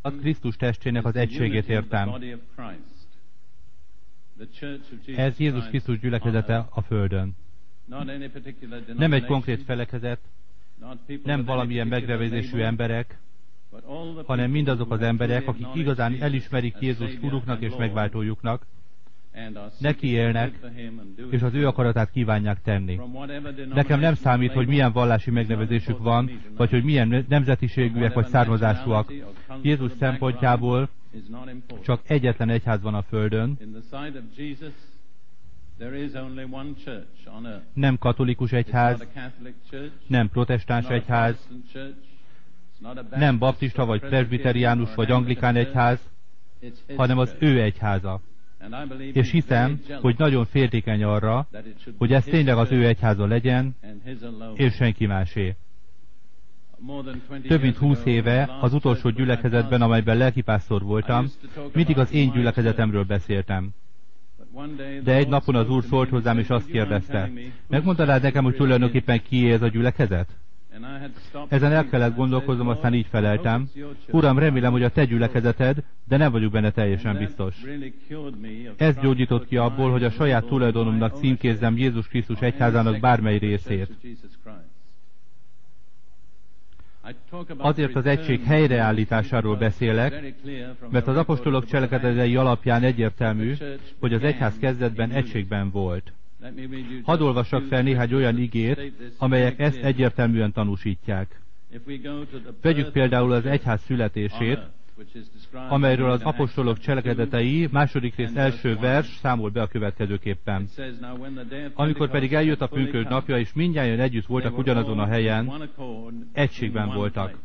A Krisztus testének az egységét értem. Ez Jézus Krisztus gyülekezete a Földön. Nem egy konkrét felekezet, nem valamilyen megnevezésű emberek, hanem mindazok az emberek, akik igazán elismerik Jézus Uruknak és megváltójuknak, neki élnek, és az ő akaratát kívánják tenni. Nekem nem számít, hogy milyen vallási megnevezésük van, vagy hogy milyen nemzetiségűek vagy származásúak. Jézus szempontjából csak egyetlen egyház van a Földön, nem katolikus egyház, nem protestáns egyház, nem baptista vagy presbiteriánus vagy anglikán egyház, hanem az ő egyháza. És hiszem, hogy nagyon féltékeny arra, hogy ez tényleg az ő egyháza legyen, és senki másé. Több mint húsz éve az utolsó gyülekezetben, amelyben lelkipásztor voltam, mindig az én gyülekezetemről beszéltem. De egy napon az úr szólt hozzám, és azt kérdezte, megmondanád nekem, hogy tulajdonképpen kié ez a gyülekezet? Ezen el kellett gondolkoznom, aztán így feleltem. Uram, remélem, hogy a te gyülekezeted, de nem vagyok benne teljesen biztos. Ez gyógyított ki abból, hogy a saját tulajdonomnak címkézzem Jézus Krisztus egyházának bármely részét. Azért az egység helyreállításáról beszélek, mert az apostolok cselekedetei alapján egyértelmű, hogy az egyház kezdetben egységben volt. Hadd olvassak fel néhány olyan igét, amelyek ezt egyértelműen tanúsítják. Vegyük például az egyház születését, amelyről az apostolok cselekedetei második rész első vers számol be a következőképpen. Amikor pedig eljött a pünkösd napja, és mindjárt együtt voltak ugyanazon a helyen, egységben voltak.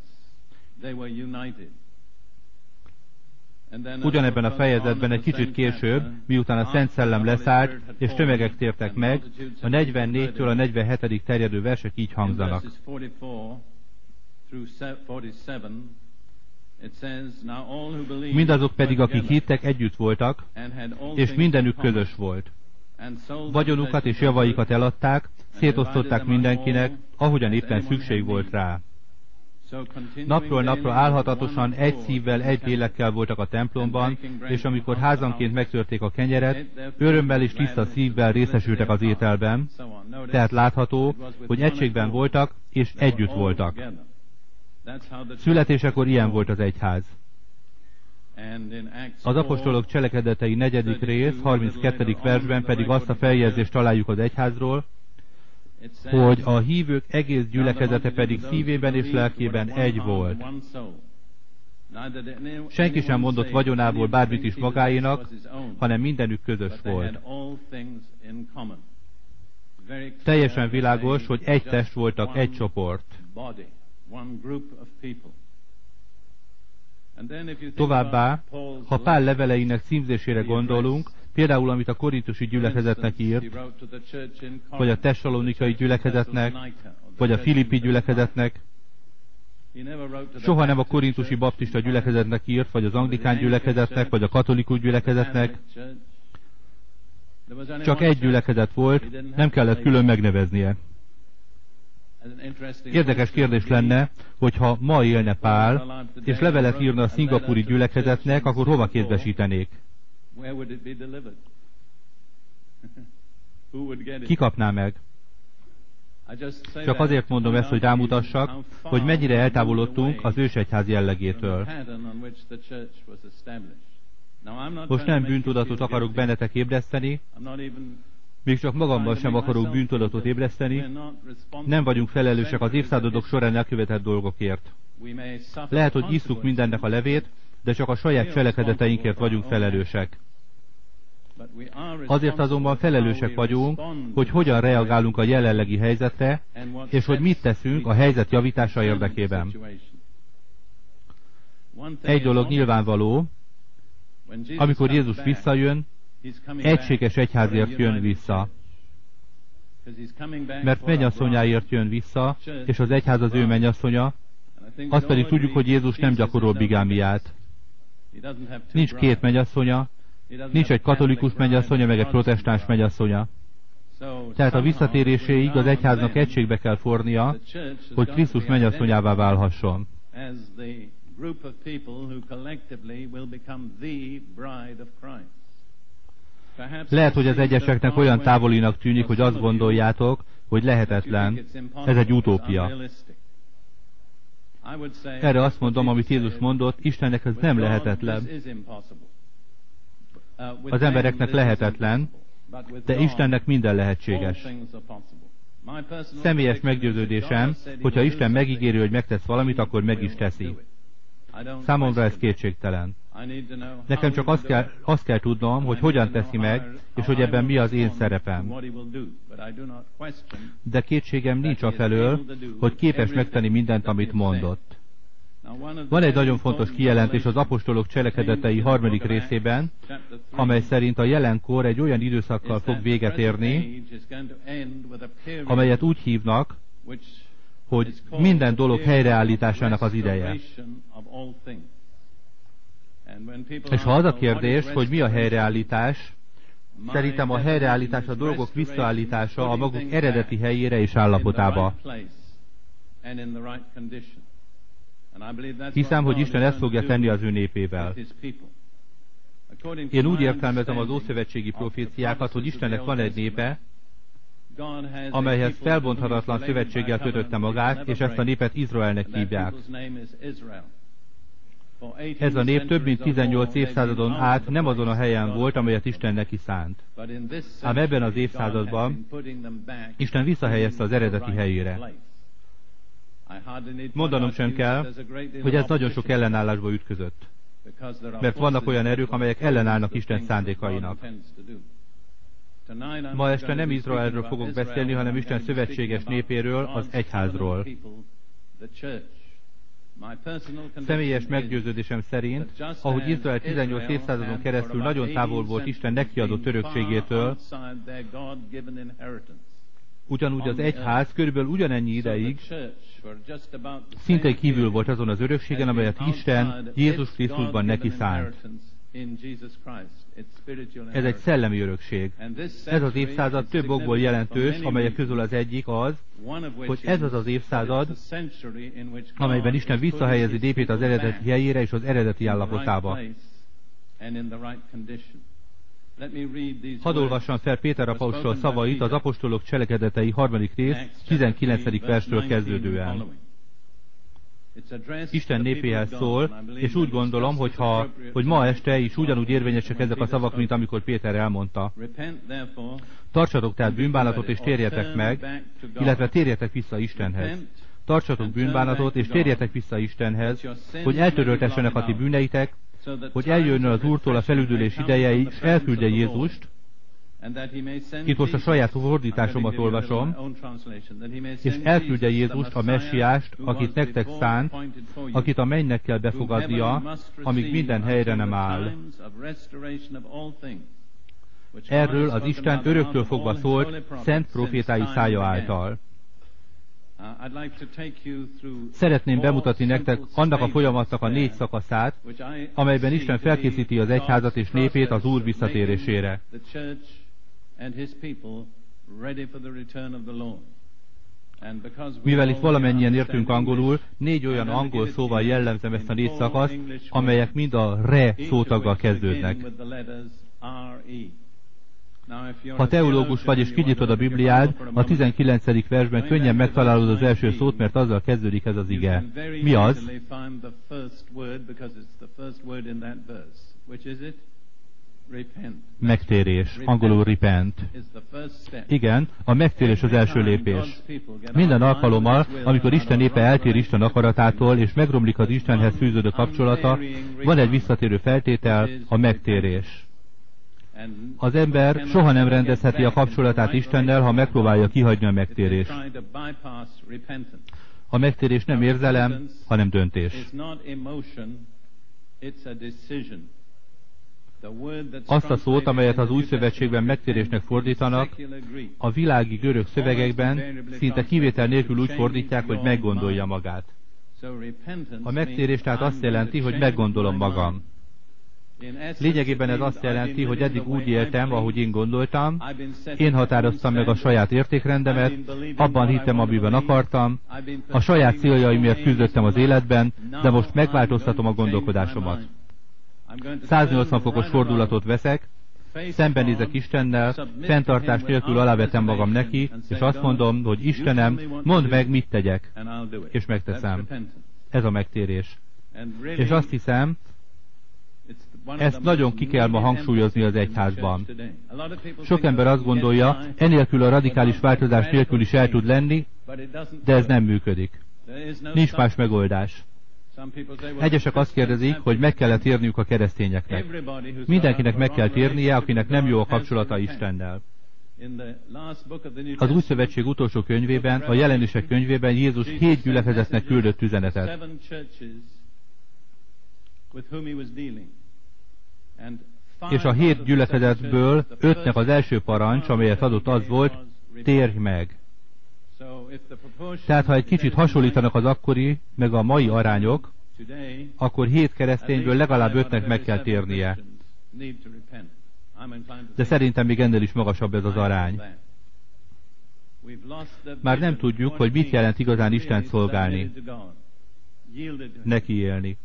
Ugyanebben a fejezetben egy kicsit később, miután a Szent Szellem leszállt, és tömegek tértek meg, a 44-től a 47. terjedő versek így hangzanak. Mindazok pedig, akik hittek, együtt voltak, és mindenük közös volt. Vagyonukat és javaikat eladták, szétosztották mindenkinek, ahogyan éppen szükség volt rá. Napról napra álhatatosan egy szívvel, egy lélekkel voltak a templomban, és amikor házanként megtörték a kenyeret, örömmel és tiszta szívvel részesültek az ételben, tehát látható, hogy egységben voltak, és együtt voltak. Születésekor ilyen volt az egyház. Az apostolok cselekedetei negyedik rész, 32. versben pedig azt a feljegyzést találjuk az egyházról, hogy a hívők egész gyülekezete pedig szívében és lelkében egy volt. Senki sem mondott vagyonából bármit is magáénak, hanem mindenük közös volt. Teljesen világos, hogy egy test voltak, egy csoport. Továbbá, ha Pál leveleinek címzésére gondolunk, például amit a korintusi gyülekezetnek írt, vagy a tessalonikai gyülekezetnek, vagy a filippi gyülekezetnek, soha nem a korintusi baptista gyülekezetnek írt, vagy az anglikán gyülekezetnek, vagy a katolikus gyülekezetnek, csak egy gyülekezet volt, nem kellett külön megneveznie. Érdekes kérdés lenne, hogyha ma élne Pál, és levelet írna a szingapúri gyülekezetnek, akkor hova kézbesítenék? Ki kapná meg? Csak azért mondom ezt, hogy rámutassak, hogy mennyire eltávolodtunk az ősegyház jellegétől. Most nem bűntudatot akarok bennetek ébreszteni, még csak magamban sem akarok bűntudatot ébreszteni, nem vagyunk felelősek az évszázadok során elkövetett dolgokért. Lehet, hogy isszuk mindennek a levét, de csak a saját cselekedeteinkért vagyunk felelősek. Azért azonban felelősek vagyunk, hogy hogyan reagálunk a jelenlegi helyzetre, és hogy mit teszünk a helyzet javítása érdekében. Egy dolog nyilvánvaló, amikor Jézus visszajön, egységes egyházért jön vissza. Mert mennyasszonyáért jön vissza, és az egyház az ő mennyasszonya, azt pedig tudjuk, hogy Jézus nem gyakorol bigámiát. Nincs két mennyasszonya, nincs egy katolikus mennyasszonya, meg egy protestáns mennyasszonya. Tehát a visszatéréséig az egyháznak egységbe kell fornia, hogy Krisztus mennyasszonyává válhasson. Lehet, hogy az egyeseknek olyan távolinak tűnik, hogy azt gondoljátok, hogy lehetetlen. Ez egy utópia. Erre azt mondom, amit Jézus mondott, Istennek ez nem lehetetlen. Az embereknek lehetetlen, de Istennek minden lehetséges. Személyes meggyőződésem, hogyha Isten megígéri, hogy megtesz valamit, akkor meg is teszi. Számomra ez kétségtelen. Nekem csak azt kell, azt kell tudnom, hogy hogyan teszi meg, és hogy ebben mi az én szerepem. De kétségem nincs a felől, hogy képes megtenni mindent, amit mondott. Van egy nagyon fontos kijelentés az apostolok cselekedetei harmadik részében, amely szerint a jelenkor egy olyan időszakkal fog véget érni, amelyet úgy hívnak, hogy minden dolog helyreállításának az ideje. És ha az a kérdés, hogy mi a helyreállítás, szerintem a helyreállítás a dolgok visszaállítása a maguk eredeti helyére és állapotába. Hiszem, hogy Isten ezt fogja tenni az ő népével. Én úgy értelmezem az ószövetségi proféciákat, hogy Istennek van egy népe, amelyhez felbonthatatlan szövetséggel kötötte magát, és ezt a népet Izraelnek hívják. Ez a nép több mint 18 évszázadon át nem azon a helyen volt, amelyet Isten neki szánt. Ám ebben az évszázadban Isten visszahelyezte az eredeti helyére. Mondanom sem kell, hogy ez nagyon sok ellenállásba ütközött. Mert vannak olyan erők, amelyek ellenállnak Isten szándékainak. Ma este nem Izraelről fogok beszélni, hanem Isten szövetséges népéről, az egyházról. Személyes meggyőződésem szerint, ahogy Izrael 18 évszázadon keresztül nagyon távol volt Isten nekiadott örökségétől, ugyanúgy az egyház körülbelül ugyanennyi ideig szinte kívül volt azon az örökségen, amelyet Isten Jézus Krisztusban neki szánt. Ez egy szellemi örökség. Ez az évszázad több okból jelentős, amelyek közül az egyik az, hogy ez az az évszázad, amelyben Isten visszahelyezi népét az eredeti helyére és az eredeti állapotába. Hadd olvassam fel Péter apostol szavait az apostolok cselekedetei harmadik rész 19. verstől kezdődően. Isten népéhez szól, és úgy gondolom, hogy, ha, hogy ma este is ugyanúgy érvényesek ezek a szavak, mint amikor Péter elmondta. Tartsatok tehát bűnbánatot, és térjetek meg, illetve térjetek vissza Istenhez. Tartsatok bűnbánatot, és térjetek vissza Istenhez, hogy eltöröltessenek a ti bűneitek, hogy eljönne az Úrtól a felüdülés ideje, és elküldje Jézust, itt most a saját fordításomat olvasom, és elküldje Jézust, a messiást, akit nektek szánt, akit a mennynek kell befogadnia, amíg minden helyre nem áll. Erről az Isten öröktől fogva szólt szent profétái szája által. Szeretném bemutatni nektek annak a folyamatnak a négy szakaszát, amelyben Isten felkészíti az egyházat és népét az Úr visszatérésére mivel itt valamennyien értünk angolul, négy olyan angol szóval jellemzem ezt a négy szakaszt, amelyek mind a re szótaggal kezdődnek. Ha teológus vagy és kinyitod a Bibliád, a 19. versben könnyen megtalálod az első szót, mert azzal kezdődik ez az ige. Mi az? Megtérés, angolul repent. Igen, a megtérés az első lépés. Minden alkalommal, amikor Isten népe eltér Isten akaratától, és megromlik az Istenhez fűződő kapcsolata, van egy visszatérő feltétel, a megtérés. Az ember soha nem rendezheti a kapcsolatát Istennel, ha megpróbálja kihagyni a megtérést. A megtérés nem érzelem, hanem döntés. Azt a szót, amelyet az új szövetségben megtérésnek fordítanak, a világi görög szövegekben szinte kivétel nélkül úgy fordítják, hogy meggondolja magát. A megtérés tehát azt jelenti, hogy meggondolom magam. Lényegében ez azt jelenti, hogy eddig úgy éltem, ahogy én gondoltam, én határoztam meg a saját értékrendemet, abban hittem, amiben akartam, a saját céljaimért küzdöttem az életben, de most megváltoztatom a gondolkodásomat. 180 fokos fordulatot veszek, szembenézek Istennel, fenntartás nélkül alávetem magam neki, és azt mondom, hogy Istenem, mondd meg, mit tegyek, és megteszem. Ez a megtérés. És azt hiszem, ezt nagyon ki kell ma hangsúlyozni az egyházban. Sok ember azt gondolja, enélkül a radikális változás nélkül is el tud lenni, de ez nem működik. Nincs más megoldás. Egyesek azt kérdezik, hogy meg kellett térniük a keresztényeknek. Mindenkinek meg kell térnie, akinek nem jó a kapcsolata Istennel. Az Új Szövetség utolsó könyvében, a jelenések könyvében Jézus hét gyülekezetnek küldött üzenetet. És a hét gyülekezetből ötnek az első parancs, amelyet adott az volt, térj meg. Tehát ha egy kicsit hasonlítanak az akkori, meg a mai arányok, akkor hét keresztényből legalább ötnek meg kell térnie. De szerintem még ennél is magasabb ez az arány. Már nem tudjuk, hogy mit jelent igazán Isten szolgálni, neki élni.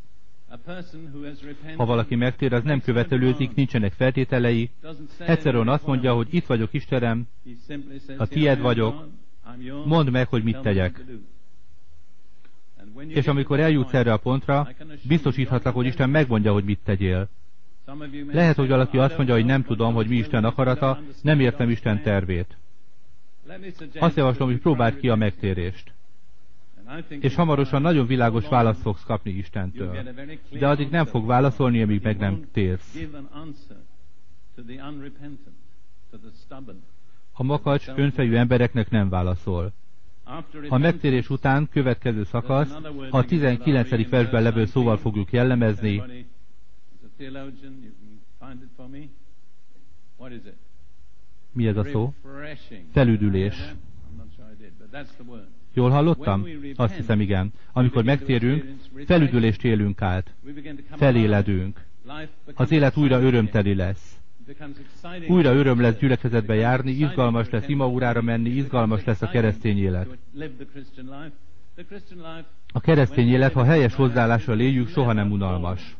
Ha valaki megtér, az nem követelőzik, nincsenek feltételei. Egyszerűen azt mondja, hogy itt vagyok Istenem, a tied vagyok, mondd meg, hogy mit tegyek. És amikor eljutsz erre a pontra, biztosíthatlak, hogy Isten megmondja, hogy mit tegyél. Lehet, hogy valaki azt mondja, hogy nem tudom, hogy mi Isten akarata, nem értem Isten tervét. Azt javaslom, hogy próbáld ki a megtérést. És hamarosan nagyon világos választ fogsz kapni Istentől. De addig nem fog válaszolni, amíg meg nem térsz. A makacs önfejű embereknek nem válaszol. A megtérés után következő szakasz a 19. versben levő szóval fogjuk jellemezni. Mi ez a szó? Felüdülés. Jól hallottam? Azt hiszem, igen. Amikor megtérünk, felüdülést élünk át. Feléledünk. Az élet újra örömteli lesz. Újra öröm lesz gyülekezetbe járni, izgalmas lesz imaúrára menni, izgalmas lesz a keresztény élet. A keresztény élet, ha helyes hozzáállással éljük, soha nem unalmas.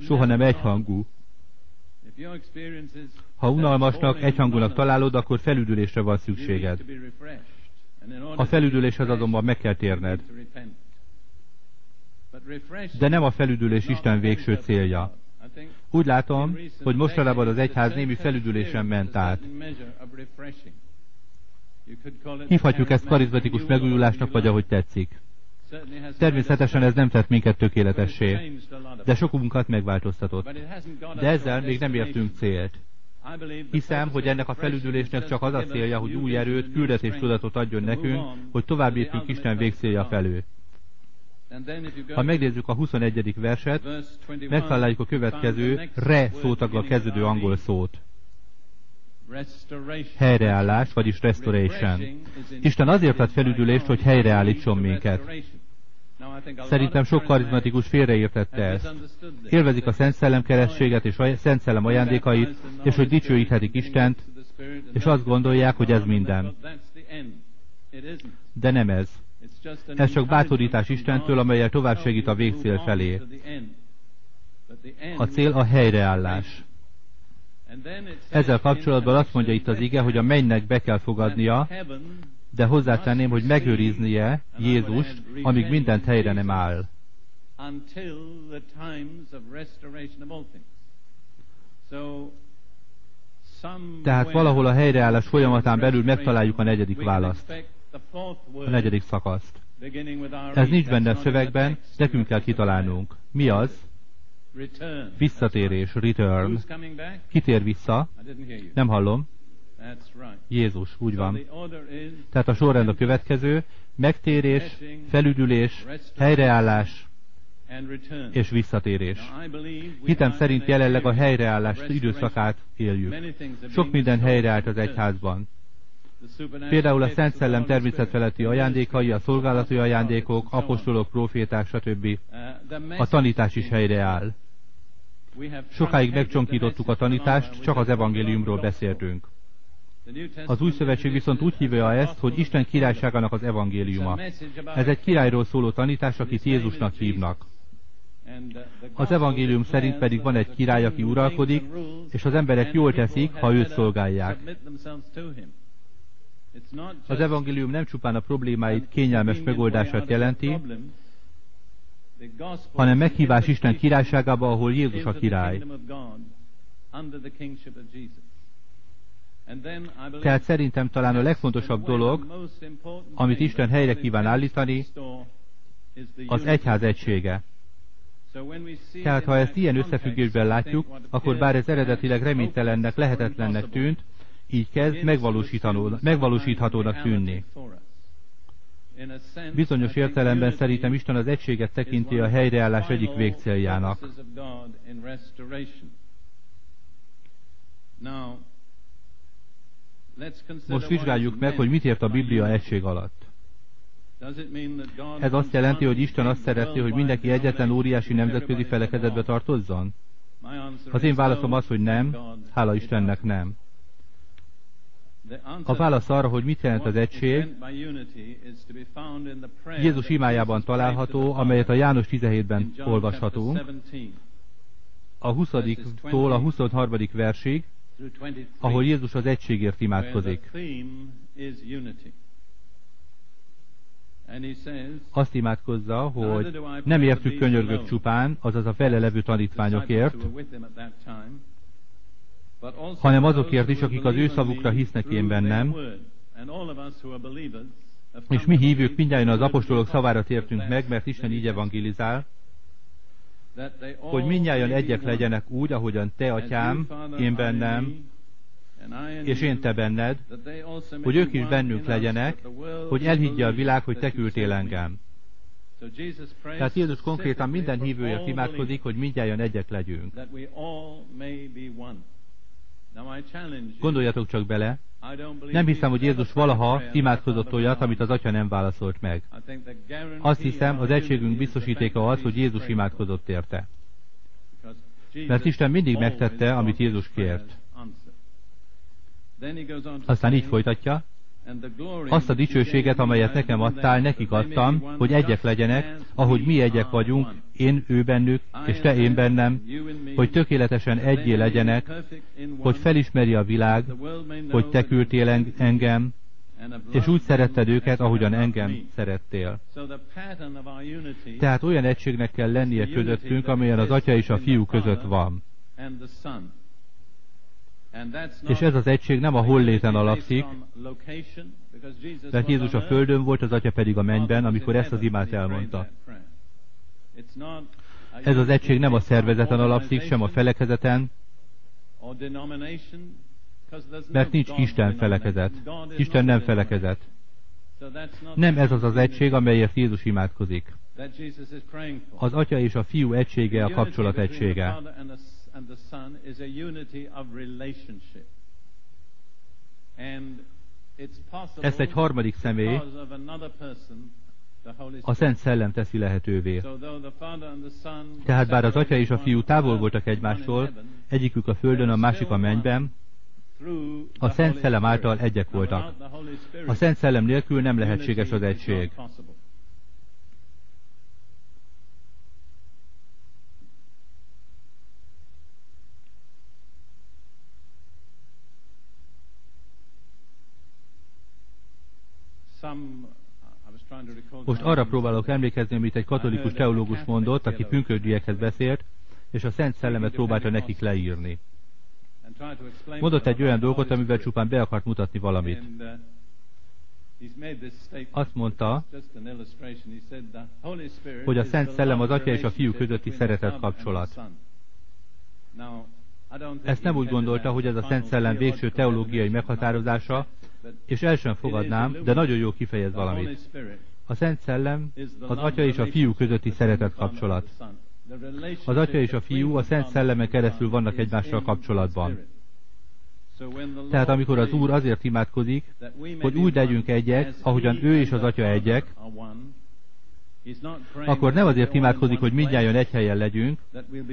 Soha nem egyhangú. Ha unalmasnak, egyhangúnak találod, akkor felüdülésre van szükséged. A felüdüléshez azonban meg kell térned. De nem a felüdülés Isten végső célja. Úgy látom, hogy mostanában az egyház némi felüdülésen ment át. Hívhatjuk ezt karizmatikus megújulásnak, vagy ahogy tetszik. Természetesen ez nem tett minket tökéletessé, de sokunkat megváltoztatott. De ezzel még nem értünk célt. Hiszem, hogy ennek a felüdülésnek csak az a célja, hogy új erőt, küldetés tudatot adjon nekünk, hogy tovább lépjünk Isten végcélja felő. Ha megnézzük a 21. verset, megtaláljuk a következő re szótaggal kezdődő angol szót. Helyreállás, vagyis restoration. Isten azért ad felüdülést, hogy helyreállítson minket. Szerintem sok karizmatikus félreértette ezt. Élvezik a Szent Szellem kerességet és a Szent Szellem ajándékait, és hogy dicsőíthetik Istent, és azt gondolják, hogy ez minden. De nem ez. Ez csak bátorítás Istentől, amelyel tovább segít a végcél felé. A cél a helyreállás. Ezzel kapcsolatban azt mondja itt az ige, hogy a mennynek be kell fogadnia, de hozzátenném, hogy megőriznie Jézust, amíg mindent helyre nem áll. Tehát valahol a helyreállás folyamatán belül megtaláljuk a negyedik választ a negyedik szakaszt. Ez nincs benne a szövegben, nekünk kell kitalálnunk. Mi az? Visszatérés, return. Kitér vissza? Nem hallom. Jézus, úgy van. Tehát a sorrend a következő. Megtérés, felüdülés, helyreállás és visszatérés. Hitem szerint jelenleg a helyreállás időszakát éljük. Sok minden helyreállt az egyházban. Például a Szent Szellem természetfeletti ajándékai, a szolgálati ajándékok, apostolok, proféták, stb. A tanítás is helyreáll. Sokáig megcsonkítottuk a tanítást, csak az evangéliumról beszéltünk. Az új szövetség viszont úgy hívja ezt, hogy Isten királyságának az evangéliuma. Ez egy királyról szóló tanítás, akit Jézusnak hívnak. Az evangélium szerint pedig van egy király, aki uralkodik, és az emberek jól teszik, ha őt szolgálják. Az evangélium nem csupán a problémáit kényelmes megoldását jelenti, hanem meghívás Isten királyságába, ahol Jézus a király. Tehát szerintem talán a legfontosabb dolog, amit Isten helyre kíván állítani, az egyház egysége. Tehát ha ezt ilyen összefüggésben látjuk, akkor bár ez eredetileg reménytelennek, lehetetlennek tűnt, így kezd megvalósíthatónak tűnni. Bizonyos értelemben szerintem Isten az egységet tekinti a helyreállás egyik végcéljának. Most vizsgáljuk meg, hogy mit ért a Biblia egység alatt. Ez azt jelenti, hogy Isten azt szeretné, hogy mindenki egyetlen óriási nemzetközi felekezetbe tartozzon? Az én válaszom az, hogy nem, hála Istennek nem. A válasz arra, hogy mit jelent az egység, Jézus imájában található, amelyet a János 17-ben olvashatunk, a 20-tól a 23. versig, ahol Jézus az egységért imádkozik. Azt imádkozza, hogy nem értük könyörgök csupán, azaz a vele levő tanítványokért, hanem azokért is, akik az ő szavukra hisznek én bennem, és mi hívők mindjárt az apostolok szavára tértünk meg, mert Isten így evangelizál, hogy mindjárt egyek legyenek úgy, ahogyan te, atyám, én bennem, és én te benned, hogy ők is bennünk legyenek, hogy elhiggye a világ, hogy te küldtél engem. Tehát Jézus konkrétan minden hívőért imádkozik, hogy mindjárt egyek legyünk. Gondoljatok csak bele, nem hiszem, hogy Jézus valaha imádkozott olyat, amit az Atya nem válaszolt meg. Azt hiszem, az egységünk biztosítéka az, hogy Jézus imádkozott érte. Mert Isten mindig megtette, amit Jézus kért. Aztán így folytatja, azt a dicsőséget, amelyet nekem adtál, nekik adtam, hogy egyek legyenek, ahogy mi egyek vagyunk, én ő bennük, és te én bennem, hogy tökéletesen egyé legyenek, hogy felismeri a világ, hogy te küldtél engem, és úgy szeretted őket, ahogyan engem szerettél. Tehát olyan egységnek kell lennie közöttünk, amilyen az Atya és a Fiú között van. És ez az egység nem a holléten alapszik, mert Jézus a földön volt, az Atya pedig a mennyben, amikor ezt az imát elmondta. Ez az egység nem a szervezeten alapszik, sem a felekezeten, mert nincs Isten felekezet. Isten nem felekezet. Nem ez az az egység, amelyért Jézus imádkozik. Az Atya és a Fiú egysége a kapcsolat egysége is a unity of relationship. And it's possible Ezt egy harmadik személy, a Szent Szellem teszi lehetővé. Tehát bár az Atya és a Fiú távol voltak egymástól, egyikük a földön, a másik a mennyben, a Szent Szellem által egyek voltak. A Szent Szellem nélkül nem lehetséges az egység. Most arra próbálok emlékezni, amit egy katolikus teológus mondott, aki pünkösdiekhez beszélt, és a Szent Szellemet próbálta nekik leírni. Mondott egy olyan dolgot, amivel csupán be akart mutatni valamit. Azt mondta, hogy a Szent Szellem az Atya és a Fiú közötti szeretet kapcsolat. Ezt nem úgy gondolta, hogy ez a Szent Szellem végső teológiai meghatározása, és el sem fogadnám, de nagyon jó kifejez valamit. A Szent Szellem az Atya és a Fiú közötti szeretet kapcsolat. Az Atya és a Fiú a Szent Szelleme keresztül vannak egymással kapcsolatban. Tehát amikor az Úr azért imádkozik, hogy úgy legyünk egyek, ahogyan ő és az Atya egyek, akkor nem azért imádkozik, hogy mindjárt egy helyen legyünk,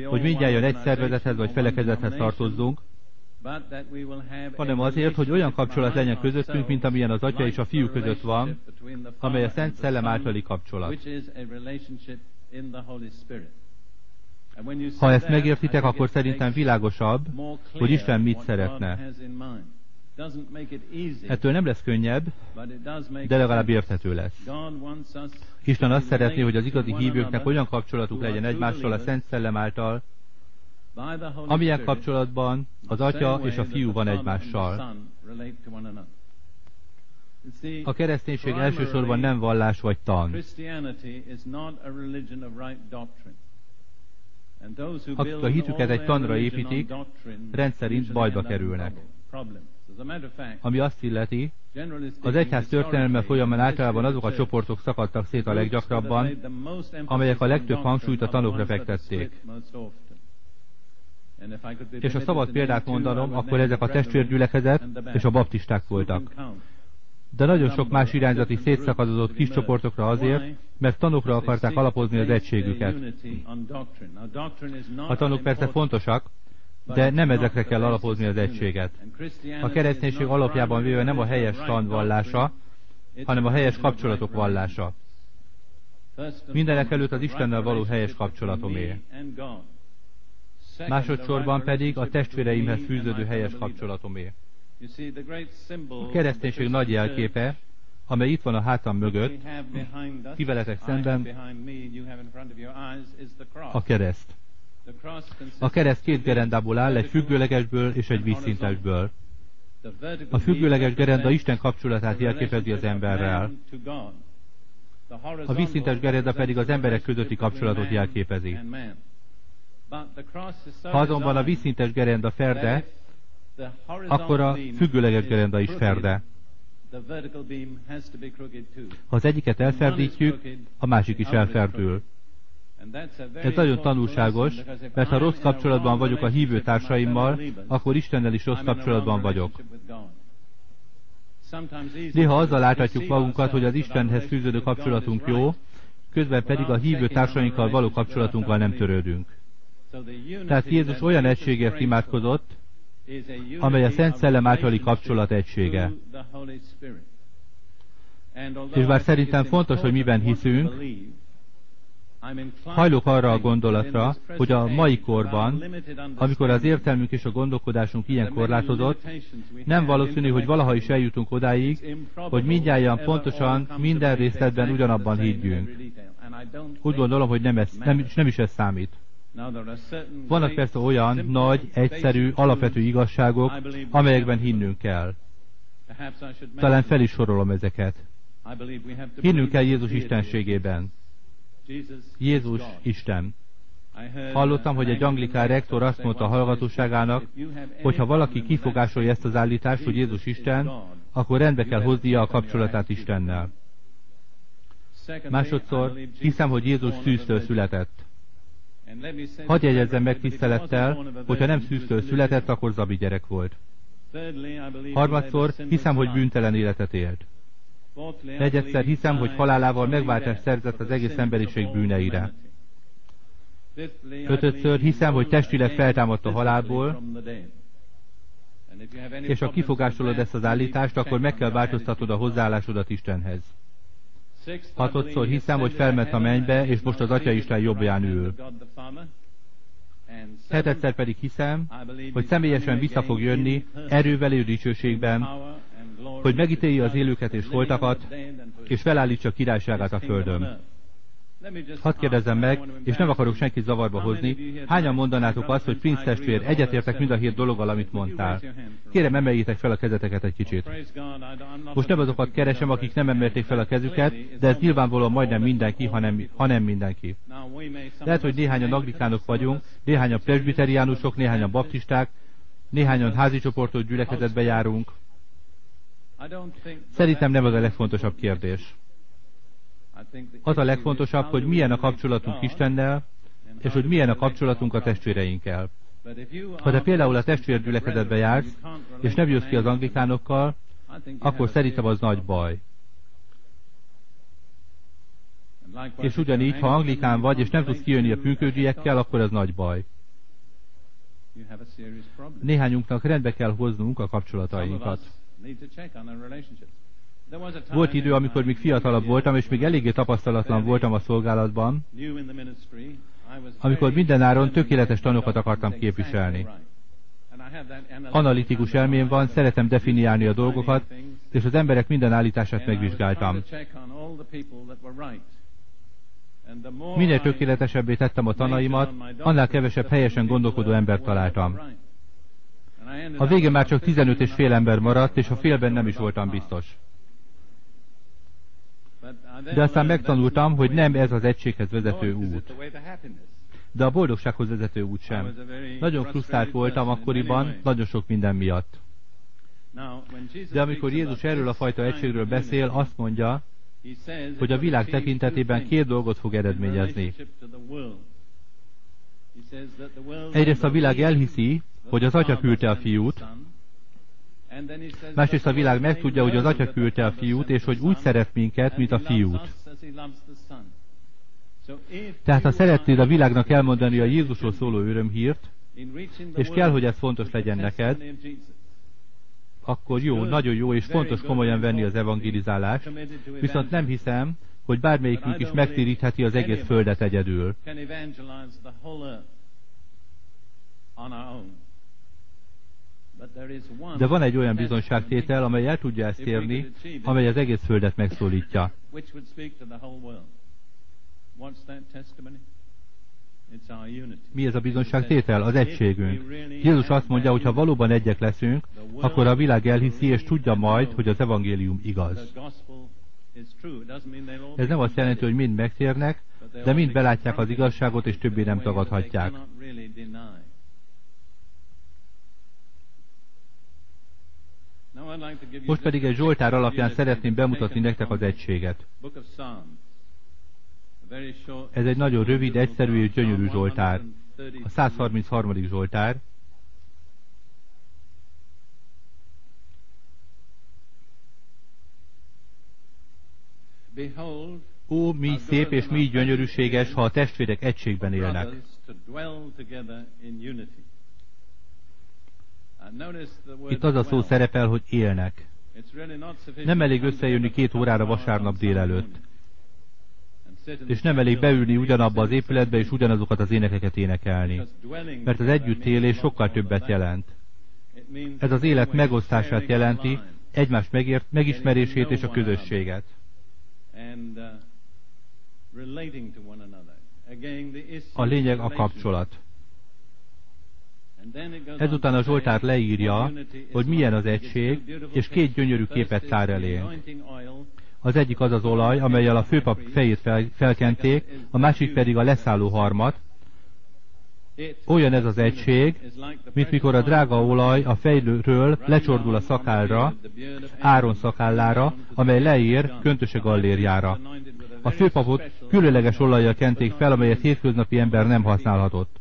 hogy mindjárt egy szervezethez vagy felekezethez tartozzunk, hanem azért, hogy olyan kapcsolat legyen közöttünk, mint amilyen az Atya és a Fiú között van, amely a Szent Szellem általi kapcsolat. Ha ezt megértitek, akkor szerintem világosabb, hogy Isten mit szeretne. Ettől nem lesz könnyebb, de legalább érthető lesz. Isten azt szeretné, hogy az igazi hívőknek olyan kapcsolatuk legyen egymással a Szent Szellem által, amilyen kapcsolatban az Atya és a Fiú van egymással. A kereszténység elsősorban nem vallás vagy tan. Akik a hitüket egy tanra építik, rendszerint bajba kerülnek. Ami azt illeti, az egyház történelme folyamán általában azok a csoportok szakadtak szét a leggyakrabban, amelyek a legtöbb hangsúlyt a tanokra fektették. És a szabad példát mondanom, akkor ezek a testvérgyülekezet és a baptisták voltak. De nagyon sok más irányzati szétszakadozott kis csoportokra azért, mert tanokra akarták alapozni az egységüket. A tanok persze fontosak, de nem ezekre kell alapozni az egységet. A kereszténység alapjában véve nem a helyes tan vallása, hanem a helyes kapcsolatok vallása. Mindenek előtt az Istennel való helyes kapcsolatomé. Másodszorban pedig a testvéreimhez fűződő helyes kapcsolatomé. A kereszténység nagy jelképe, amely itt van a hátam mögött, kiveletek szemben, a kereszt. A kereszt két gerendából áll, egy függőlegesből és egy vízszintesből. A függőleges gerenda Isten kapcsolatát jelképezi az emberrel. A vízszintes gerenda pedig az emberek közötti kapcsolatot jelképezi. Ha azonban a vízszintes gerenda ferde, akkor a függőleges gerenda is ferde. Ha az egyiket elferdítjük, a másik is elferdül. Ez nagyon tanulságos, mert ha rossz kapcsolatban vagyok a hívő társaimmal, akkor Istennel is rossz kapcsolatban vagyok. Néha azzal láthatjuk magunkat, hogy az Istenhez fűződő kapcsolatunk jó, közben pedig a hívő társainkkal való kapcsolatunkkal nem törődünk. Tehát Jézus olyan egységért imádkozott, amely a Szent Szellem általi kapcsolat egysége. És bár szerintem fontos, hogy miben hiszünk, Hajlok arra a gondolatra, hogy a mai korban, amikor az értelmünk és a gondolkodásunk ilyen korlátozott, nem valószínű, hogy valaha is eljutunk odáig, hogy mindjárt pontosan minden részletben ugyanabban higgyünk. Úgy gondolom, hogy nem, ez, nem, nem is ez számít. Vannak persze olyan nagy, egyszerű, alapvető igazságok, amelyekben hinnünk kell. Talán fel is sorolom ezeket. Hinnünk kell Jézus istenségében. Jézus Isten. Hallottam, hogy egy anglikán rektor azt mondta a hallgatóságának, hogy ha valaki kifogásolja ezt az állítást, hogy Jézus Isten, akkor rendbe kell hoznia a kapcsolatát Istennel. Másodszor hiszem, hogy Jézus szűztől született. Hadd jegyezzem meg tisztelettel, hogyha nem szűztől született, akkor zabi gyerek volt. Harmadszor hiszem, hogy bűntelen életet élt. Negyedszer hiszem, hogy halálával megváltást szerzett az egész emberiség bűneire. Ötödször hiszem, hogy testileg feltámadt a halálból, és ha kifogásolod ezt az állítást, akkor meg kell változtatod a hozzáállásodat Istenhez. Hatodszor hiszem, hogy felment a mennybe, és most az Atya Isten jobbján ül. Hetedszer pedig hiszem, hogy személyesen vissza fog jönni erővel és dicsőségben, hogy megítélje az élőket és holtakat, és felállítsa királyságát a földön. Hadd kérdezzem meg, és nem akarok senkit zavarba hozni, hányan mondanátok azt, hogy Prince testvér, egyetértek mind a hét dologgal, amit mondtál. Kérem, emeljétek fel a kezeteket egy kicsit. Most nem azokat keresem, akik nem emelték fel a kezüket, de ez nyilvánvalóan majdnem mindenki, hanem, hanem mindenki. Lehet, hogy néhányan anglikánok vagyunk, néhányan presbiteriánusok, néhányan baptisták, néhányan házi csoportot gyülekezetbe járunk, Szerintem nem az a legfontosabb kérdés. Az a legfontosabb, hogy milyen a kapcsolatunk Istennel, és hogy milyen a kapcsolatunk a testvéreinkkel. Ha te például a testvérgyülekezetbe jársz, és nem jössz ki az anglikánokkal, akkor szerintem az nagy baj. És ugyanígy, ha anglikán vagy, és nem tudsz kijönni a pünkösdiekkel, akkor ez nagy baj. Néhányunknak rendbe kell hoznunk a kapcsolatainkat. Volt idő, amikor még fiatalabb voltam, és még eléggé tapasztalatlan voltam a szolgálatban, amikor mindenáron tökéletes tanokat akartam képviselni. Analitikus elmém van, szeretem definiálni a dolgokat, és az emberek minden állítását megvizsgáltam. Minél tökéletesebbé tettem a tanaimat, annál kevesebb helyesen gondolkodó embert találtam. A végén már csak 15 és fél ember maradt, és a félben nem is voltam biztos. De aztán megtanultam, hogy nem ez az egységhez vezető út. De a boldogsághoz vezető út sem. Nagyon frusztrált voltam akkoriban, nagyon sok minden miatt. De amikor Jézus erről a fajta egységről beszél, azt mondja, hogy a világ tekintetében két dolgot fog eredményezni. Egyrészt a világ elhiszi, hogy az Atya küldte a fiút, másrészt a világ megtudja, hogy az Atya küldte a fiút, és hogy úgy szeret minket, mint a fiút. Tehát ha szeretnéd a világnak elmondani a Jézusról szóló örömhírt, és kell, hogy ez fontos legyen neked, akkor jó, nagyon jó és fontos komolyan venni az evangelizálást, viszont nem hiszem, hogy bármelyikünk is megtérítheti az egész földet egyedül. De van egy olyan bizonságtétel, amely el tudja ezt érni, amely az egész földet megszólítja. Mi ez a bizonságtétel? Az egységünk. Jézus azt mondja, hogy ha valóban egyek leszünk, akkor a világ elhiszi és tudja majd, hogy az evangélium igaz. Ez nem azt jelenti, hogy mind megtérnek, de mind belátják az igazságot, és többé nem tagadhatják. Most pedig egy Zsoltár alapján szeretném bemutatni nektek az egységet. Ez egy nagyon rövid, egyszerű és gyönyörű Zsoltár. A 133. Zsoltár. Ó, mi szép és mi gyönyörűséges, ha a testvérek egységben élnek. Itt az a szó szerepel, hogy élnek. Nem elég összejönni két órára vasárnap délelőtt. És nem elég beülni ugyanabba az épületbe és ugyanazokat az énekeket énekelni. Mert az együttélés sokkal többet jelent. Ez az élet megosztását jelenti, egymás megért, megismerését és a közösséget. A lényeg a kapcsolat. Ezután a Zsoltár leírja, hogy milyen az egység, és két gyönyörű képet tár elénk. Az egyik az az olaj, amelyel a főpap fejét fel, felkenték, a másik pedig a leszálló harmat. Olyan ez az egység, mint mikor a drága olaj a fejlőről lecsordul a szakálra, Áron szakállára, amely leír köntöse gallérjára. A főpapot különleges olajjal kenték fel, amelyet hétköznapi ember nem használhatott.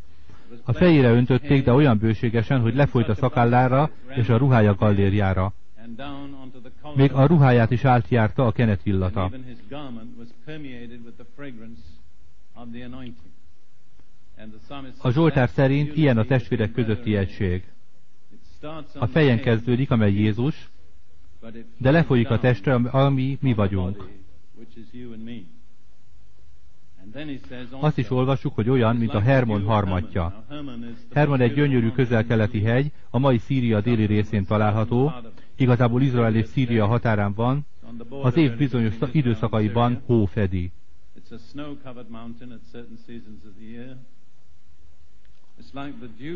A fejére öntötték, de olyan bőségesen, hogy lefolyt a szakállára és a ruhája gallérjára. Még a ruháját is átjárta a kenet illata. A Zsoltár szerint ilyen a testvérek közötti egység. A fejen kezdődik, amely Jézus, de lefolyik a testre, ami mi vagyunk. Azt is olvassuk, hogy olyan, mint a Hermon harmatja. Hermon egy gyönyörű közel-keleti hegy, a mai Szíria déli részén található, igazából Izrael és Szíria határán van, az év bizonyos időszakaiban hó fedi.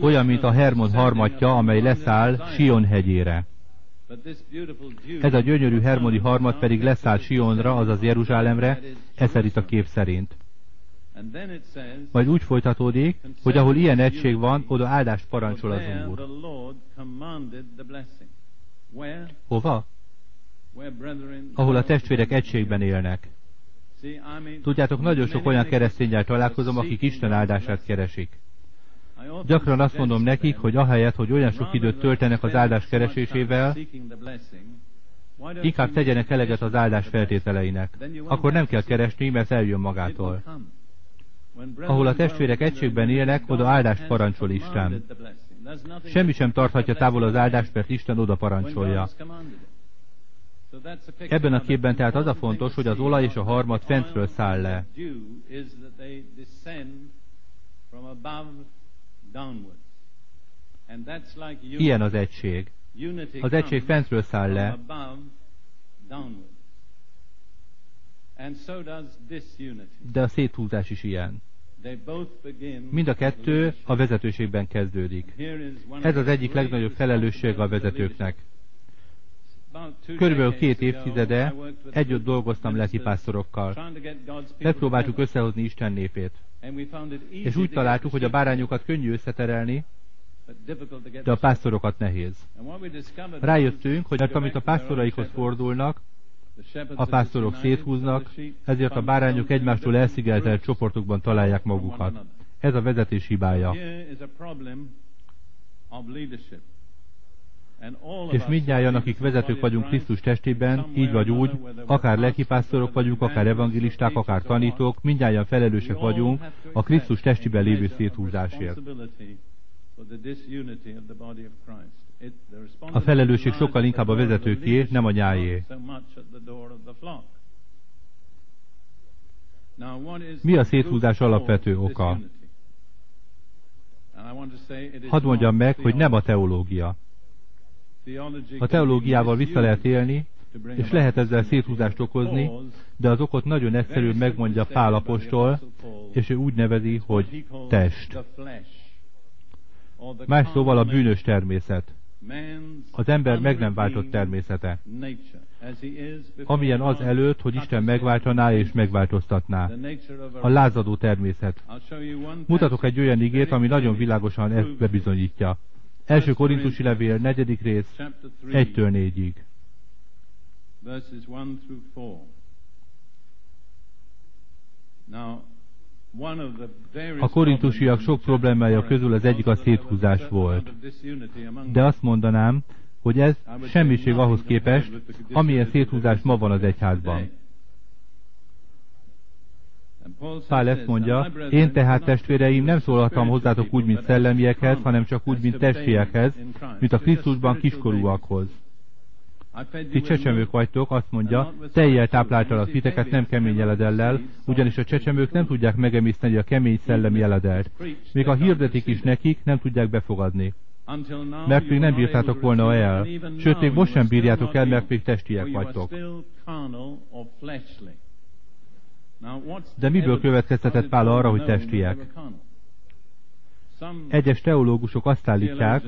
Olyan, mint a Hermon harmatja, amely leszáll Sion hegyére. Ez a gyönyörű Hermoni harmat pedig leszáll Sionra, azaz Jeruzsálemre, ez szerint a kép szerint. Majd úgy folytatódik, hogy ahol ilyen egység van, oda áldást parancsol az Úr. Hova? Ahol a testvérek egységben élnek. Tudjátok, nagyon sok olyan keresztényel találkozom, akik Isten áldását keresik. Gyakran azt mondom nekik, hogy ahelyett, hogy olyan sok időt töltenek az áldás keresésével, Inkább tegyenek eleget az áldás feltételeinek. Akkor nem kell keresni, mert eljön magától. Ahol a testvérek egységben élnek, oda áldást parancsol Isten. Semmi sem tarthatja távol az áldást, mert Isten oda parancsolja. Ebben a képben tehát az a fontos, hogy az olaj és a harmat fentről száll le. Ilyen az egység. Az egység fentről száll le. De a széthúzás is ilyen. Mind a kettő a vezetőségben kezdődik. Ez az egyik legnagyobb felelősség a vezetőknek. Körülbelül két évtizede együtt dolgoztam lelkipásztorokkal. Megpróbáltuk összehozni Isten népét. És úgy találtuk, hogy a bárányokat könnyű összeterelni, de a pásztorokat nehéz. Rájöttünk, hogy mert amit a pásztoraikhoz fordulnak, a pásztorok széthúznak, ezért a bárányok egymástól elszigetelt csoportokban találják magukat. Ez a vezetés hibája. És mindnyájan, akik vezetők vagyunk Krisztus testében, így vagy úgy, akár lelkipásztorok vagyunk, akár evangelisták, akár tanítók, mindnyájan felelősek vagyunk a Krisztus testében lévő széthúzásért. A felelősség sokkal inkább a vezetőké, nem a nyájé. Mi a széthúzás alapvető oka? Hadd mondjam meg, hogy nem a teológia. A teológiával vissza lehet élni, és lehet ezzel széthúzást okozni, de az okot nagyon egyszerű megmondja Pál apostol, és ő úgy nevezi, hogy test. Más szóval a bűnös természet. Az ember meg nem váltott természete. Amilyen az előtt, hogy Isten megváltaná és megváltoztatná. A lázadó természet. Mutatok egy olyan igét, ami nagyon világosan ezt bebizonyítja. Első korintusi levél, negyedik rész, 1-től 4-ig. A korintusiak sok problémája közül az egyik a széthúzás volt. De azt mondanám, hogy ez semmiség ahhoz képest, amilyen széthúzás ma van az egyházban. Pál ezt mondja, én tehát testvéreim nem szólhattam hozzátok úgy, mint szellemiekhez, hanem csak úgy, mint testiekhez, mint a Krisztusban kiskorúakhoz. Ti csecsemők vagytok, azt mondja, teljel tápláltalak titeket nem kemény jeledellel, ugyanis a csecsemők nem tudják megemiszteni a kemény szellemi jeledelt. Még a hirdetik is nekik, nem tudják befogadni. Mert még nem bírtátok volna el, sőt, még most sem bírjátok el, mert még testiek vagytok. De miből következtetett Pál arra, hogy testiek? Egyes teológusok azt állítják,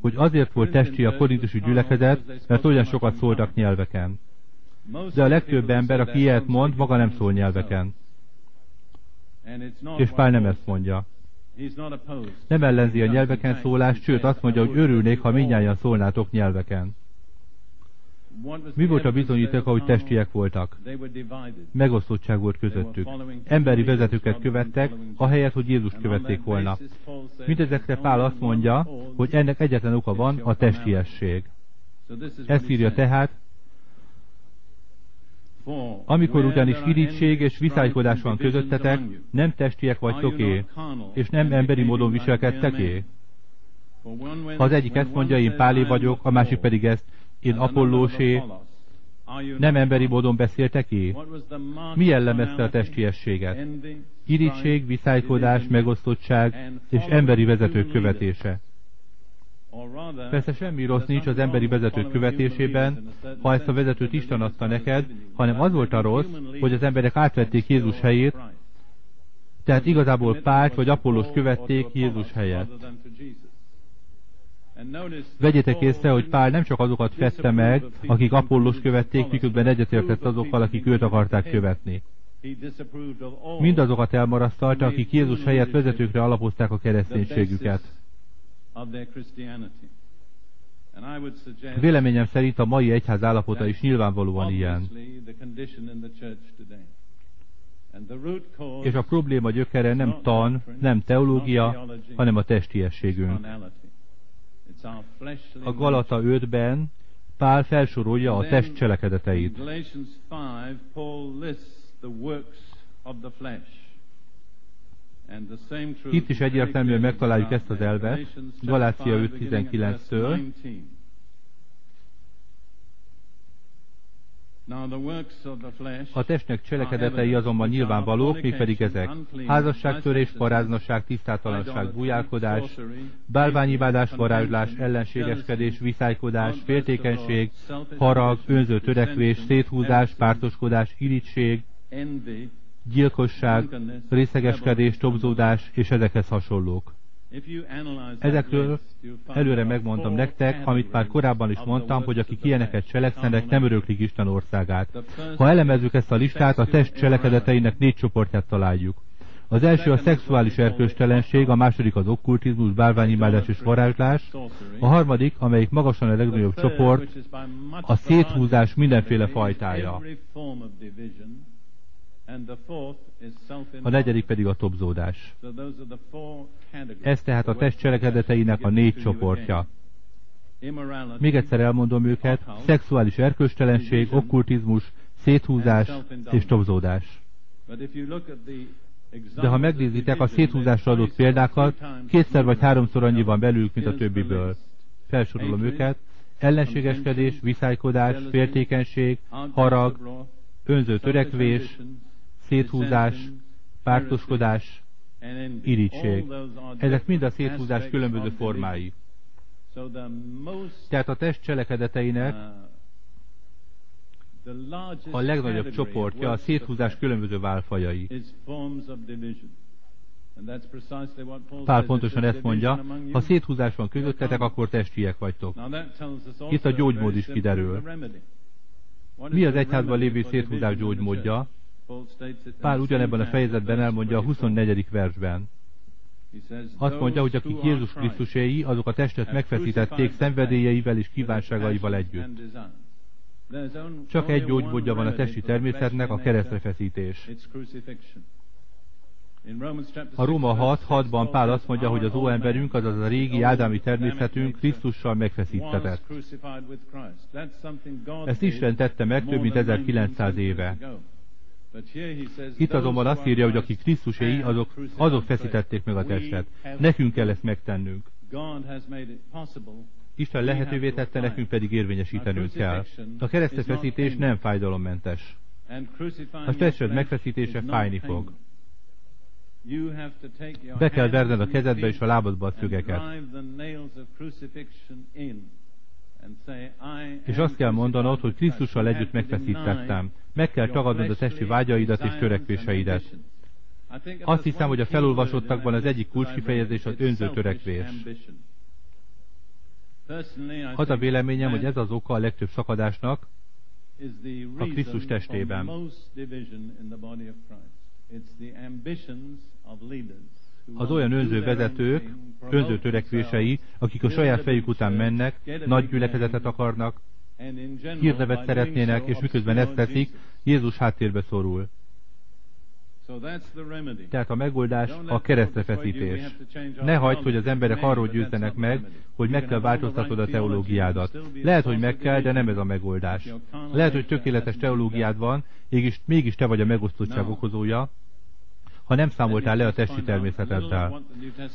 hogy azért volt testi a korintusi gyülekezet, mert olyan sokat szóltak nyelveken. De a legtöbb ember, aki ilyet mond, maga nem szól nyelveken. És Pál nem ezt mondja. Nem ellenzi a nyelveken szólást, sőt azt mondja, hogy örülnék, ha mindnyáján szólnátok nyelveken. Mi volt a bizonyíték, ahogy testiek voltak? Megosztottság volt közöttük. Emberi vezetőket követtek, ahelyett, hogy Jézust követték volna. Mindezekre Pál azt mondja, hogy ennek egyetlen oka van, a testiesség. Ezt írja tehát, amikor ugyanis irítség és viszálykodás van közöttetek, nem testiek vagytok-é, és nem emberi módon viselkedtek-é? Az egyik ezt mondja, én Pálé vagyok, a másik pedig ezt, én Apollósé, nem emberi módon beszéltek-é? Mi jellemezte a testiességet? Irítség, viszálykodás, megosztottság és emberi vezetők követése. Persze semmi rossz nincs az emberi vezetők követésében, ha ezt a vezetőt Isten adta neked, hanem az volt a rossz, hogy az emberek átvették Jézus helyét, tehát igazából Pált vagy Apollos követték Jézus helyett. Vegyétek észre, hogy Pál nem csak azokat fette meg, akik Apollos követték, miközben egyetértett azokkal, akik őt akarták követni. Mindazokat elmarasztalta, akik Jézus helyett vezetőkre alapozták a kereszténységüket. Véleményem szerint a mai egyház állapota is nyilvánvalóan ilyen. És a probléma gyökere nem tan, nem teológia, hanem a testiességünk. A Galata 5-ben Pál felsorolja a test cselekedeteit. Itt is egyértelműen megtaláljuk ezt az elvet, Galácia 5.19-től. A testnek cselekedetei azonban nyilvánvalók, mégpedig ezek. Házasságtörés, paráznaság, tisztátalanság, bujálkodás, bálványimádás, varázslás, ellenségeskedés, viszálykodás, féltékenység, harag, önző törekvés, széthúzás, pártoskodás, irigység, gyilkosság, részegeskedés, tobzódás és ezekhez hasonlók. Ezekről előre megmondom nektek, amit már korábban is mondtam, hogy akik ilyeneket cselekszenek, nem öröklik Isten országát. Ha elemezzük ezt a listát, a test cselekedeteinek négy csoportját találjuk. Az első a szexuális erkőstelenség, a második az okkultizmus, bálványimádás és varázslás, a harmadik, amelyik magasan a legnagyobb csoport, a széthúzás mindenféle fajtája. A negyedik pedig a tobzódás. Ez tehát a test cselekedeteinek a négy csoportja. Még egyszer elmondom őket, szexuális erköstelenség, okkultizmus, széthúzás és tobzódás. De ha megnézitek a széthúzásra adott példákat, kétszer vagy háromszor annyi van belül, mint a többiből. Felsorolom őket. Ellenségeskedés, viszálykodás, féltékenység, harag, önző törekvés, széthúzás, pártoskodás, irítség. Ezek mind a széthúzás különböző formái. Tehát a test cselekedeteinek a legnagyobb csoportja a széthúzás különböző válfajai. Pál pontosan ezt mondja, ha széthúzás van közöttetek, akkor testiek vagytok. Itt a gyógymód is kiderül. Mi az egyházban lévő széthúzás gyógymódja? Pál ugyanebben a fejezetben elmondja a 24. versben. Azt mondja, hogy akik Jézus Krisztuséi, azok a testet megfeszítették szenvedélyeivel és kívánságaival együtt. Csak egy gyógymódja van a testi természetnek, a keresztrefeszítés. A Róma 6.6-ban Pál azt mondja, hogy az óemberünk, azaz a régi ádámi természetünk Krisztussal megfeszítetett. Ezt Isten tette meg több mint 1900 éve. Itt azonban azt írja, hogy akik Krisztuséi, azok, azok feszítették meg a testet. Nekünk kell ezt megtennünk. Isten lehetővé tette, nekünk pedig érvényesítenünk kell. A keresztfeszítés nem fájdalommentes. A tested megfeszítése fájni fog. Be kell verned a kezedbe és a lábadba a szögeket. És azt kell mondanod, hogy Krisztussal együtt megfeszítettem. Meg kell tagadnod a testi vágyaidat és törekvéseidet. Azt hiszem, hogy a felolvasottakban az egyik kulcskifejezés az önző törekvés. Az a véleményem, hogy ez az oka a legtöbb szakadásnak a Krisztus testében az olyan önző vezetők, önző törekvései, akik a saját fejük után mennek, nagy gyülekezetet akarnak, hírnevet szeretnének, és miközben ezt teszik, Jézus háttérbe szorul. Tehát a megoldás a keresztrefeszítés. Ne hagyd, hogy az emberek arról győzzenek meg, hogy meg kell változtatod a teológiádat. Lehet, hogy meg kell, de nem ez a megoldás. Lehet, hogy tökéletes teológiád van, mégis, mégis te vagy a megosztottság okozója, ha nem számoltál le a testi természeteddel.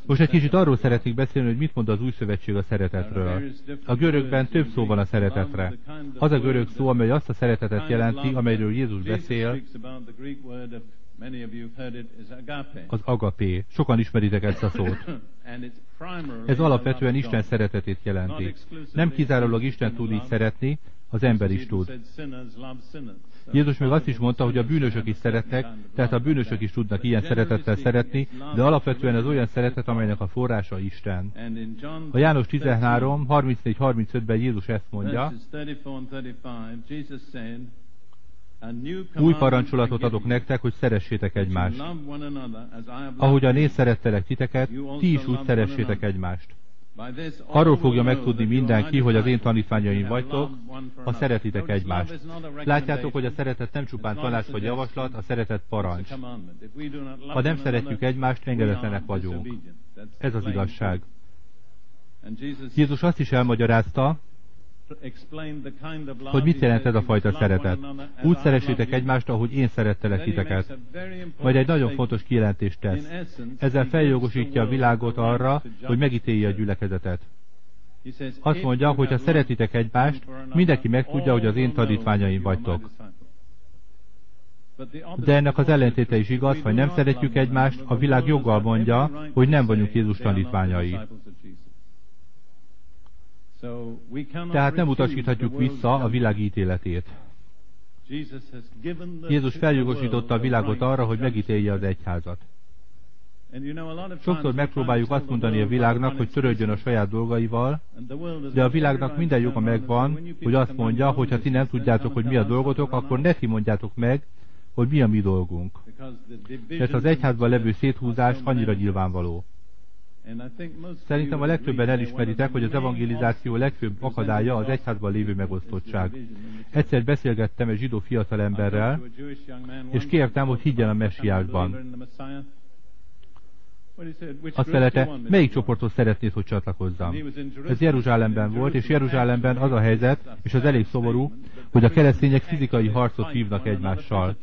Most egy kicsit arról szeretnék beszélni, hogy mit mond az új szövetség a szeretetről. A görögben több szó van a szeretetre. Az a görög szó, amely azt a szeretetet jelenti, amelyről Jézus beszél, az agapé. Sokan ismeritek ezt a szót. Ez alapvetően Isten szeretetét jelenti. Nem kizárólag Isten tud így szeretni, az ember is tud. Jézus még azt is mondta, hogy a bűnösök is szeretnek, tehát a bűnösök is tudnak ilyen szeretettel szeretni, de alapvetően ez olyan szeretet, amelynek a forrása Isten. A János 13, 34-35-ben Jézus ezt mondja, új parancsolatot adok nektek, hogy szeressétek egymást. Ahogyan én szerettelek titeket, ti is úgy szeressétek egymást. Arról fogja megtudni mindenki, hogy az én tanítványaim vagytok, ha szeretitek egymást. Látjátok, hogy a szeretet nem csupán tanács vagy javaslat, a szeretet parancs. Ha nem szeretjük egymást, engedetlenek vagyunk. Ez az igazság. Jézus azt is elmagyarázta, hogy mit jelent ez a fajta szeretet. Úgy szeressétek egymást, ahogy én szerettelek titeket. Majd egy nagyon fontos kijelentést tesz. Ezzel feljogosítja a világot arra, hogy megítélje a gyülekezetet. Azt mondja, hogy ha szeretitek egymást, mindenki megtudja, hogy az én tanítványaim vagytok. De ennek az ellentéte is igaz, ha nem szeretjük egymást, a világ joggal mondja, hogy nem vagyunk Jézus tanítványai. Tehát nem utasíthatjuk vissza a világ ítéletét. Jézus feljogosította a világot arra, hogy megítélje az egyházat. Sokszor megpróbáljuk azt mondani a világnak, hogy törődjön a saját dolgaival, de a világnak minden joga megvan, hogy azt mondja, hogy ha ti nem tudjátok, hogy mi a dolgotok, akkor ne ti mondjátok meg, hogy mi a mi dolgunk. Mert az egyházban levő széthúzás annyira nyilvánvaló. Szerintem a legtöbben elismeritek, hogy az evangelizáció legfőbb akadálya az egyházban lévő megosztottság. Egyszer beszélgettem egy zsidó fiatalemberrel, és kértem, hogy higgyen a messiásban. Azt felelte, melyik csoporthoz szeretnéd, hogy csatlakozzam? Ez Jeruzsálemben volt, és Jeruzsálemben az a helyzet, és az elég szomorú, hogy a keresztények fizikai harcot vívnak egymással.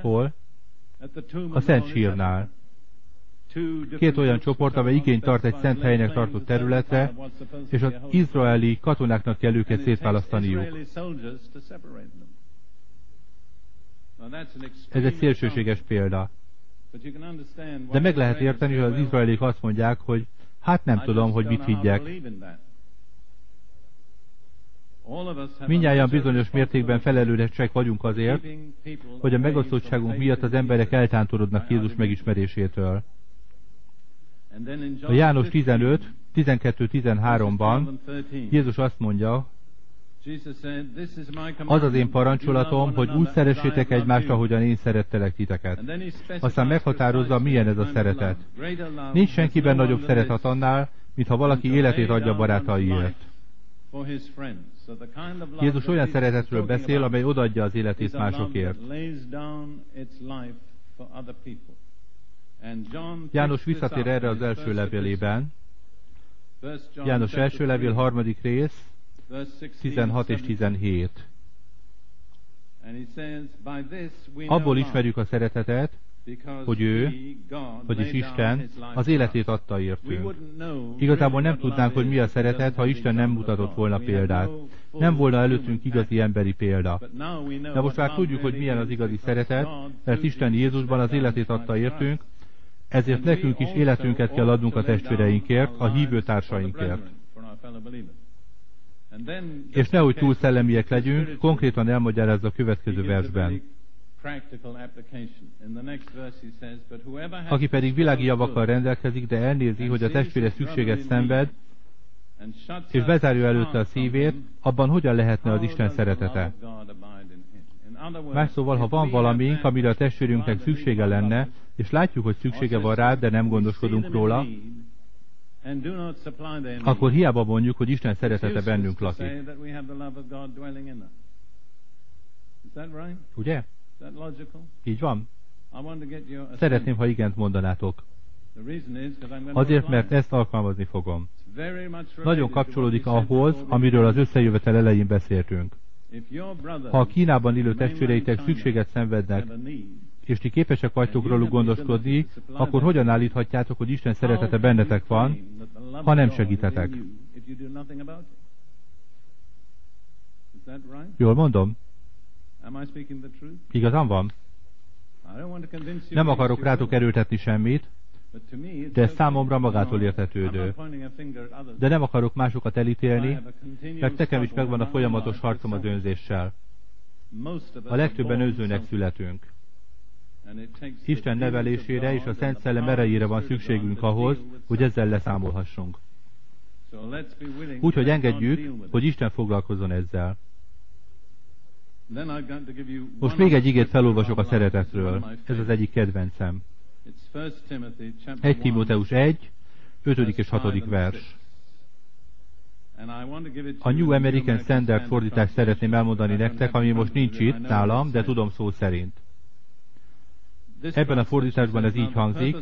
Hol? A Szent Sírnál. Két olyan csoport, amely igényt tart egy szent helynek tartott területre, és az izraeli katonáknak kell őket szétválasztaniuk. Ez egy szélsőséges példa. De meg lehet érteni, hogy az izraelik azt mondják, hogy hát nem tudom, hogy mit higgyek. Mindjárt bizonyos mértékben felelősek vagyunk azért, hogy a megosztottságunk miatt az emberek eltántorodnak Jézus megismerésétől. A János 15, 12-13-ban Jézus azt mondja, az az én parancsolatom, hogy úgy szeressétek egymást, ahogyan én szerettelek titeket. Aztán meghatározza, milyen ez a szeretet. Nincs senkiben nagyobb szeretet annál, mint ha valaki életét adja barátaiért. Jézus olyan szeretetről beszél, amely odaadja az életét másokért. János visszatér erre az első levelében. János első levél, harmadik rész, 16 és 17. Abból ismerjük a szeretetet, hogy ő, vagyis Isten, az életét adta értünk. Igazából nem tudnánk, hogy mi a szeretet, ha Isten nem mutatott volna példát. Nem volna előttünk igazi emberi példa. De most már tudjuk, hogy milyen az igazi szeretet, mert Isten Jézusban az életét adta értünk, ezért nekünk is életünket kell adnunk a testvéreinkért, a hívő társainkért. És nehogy túl szellemiek legyünk, konkrétan elmagyarázza a következő versben. Aki pedig világi javakkal rendelkezik, de elnézi, hogy a testvére szükséget szenved, és bezárja előtte a szívét, abban hogyan lehetne az Isten szeretete? Más szóval, ha van valamink, amire a testvérünknek szüksége lenne, és látjuk, hogy szüksége van rá, de nem gondoskodunk róla, akkor hiába mondjuk, hogy Isten szeretete bennünk lakik. Ugye? Így van? Szeretném, ha igent mondanátok. Azért, mert ezt alkalmazni fogom. Nagyon kapcsolódik ahhoz, amiről az összejövetel elején beszéltünk. Ha a Kínában élő testvéreitek szükséget szenvednek, és ti képesek vagytok róluk gondoskodni, akkor hogyan állíthatjátok, hogy Isten szeretete bennetek van, ha nem segítetek? Jól mondom? Igazán van? Nem akarok rátok erőltetni semmit, de ez számomra magától értetődő. De nem akarok másokat elítélni, mert nekem is megvan a folyamatos harcom az önzéssel. A legtöbben őzőnek születünk. Isten nevelésére és a Szent Szellem erejére van szükségünk ahhoz, hogy ezzel leszámolhassunk. Úgyhogy engedjük, hogy Isten foglalkozzon ezzel. Most még egy igét felolvasok a szeretetről. Ez az egyik kedvencem. 1 Timóteus 1, 5. és 6. vers. A New American Standard fordítást szeretném elmondani nektek, ami most nincs itt nálam, de tudom szó szerint. Ebben a fordításban ez így hangzik.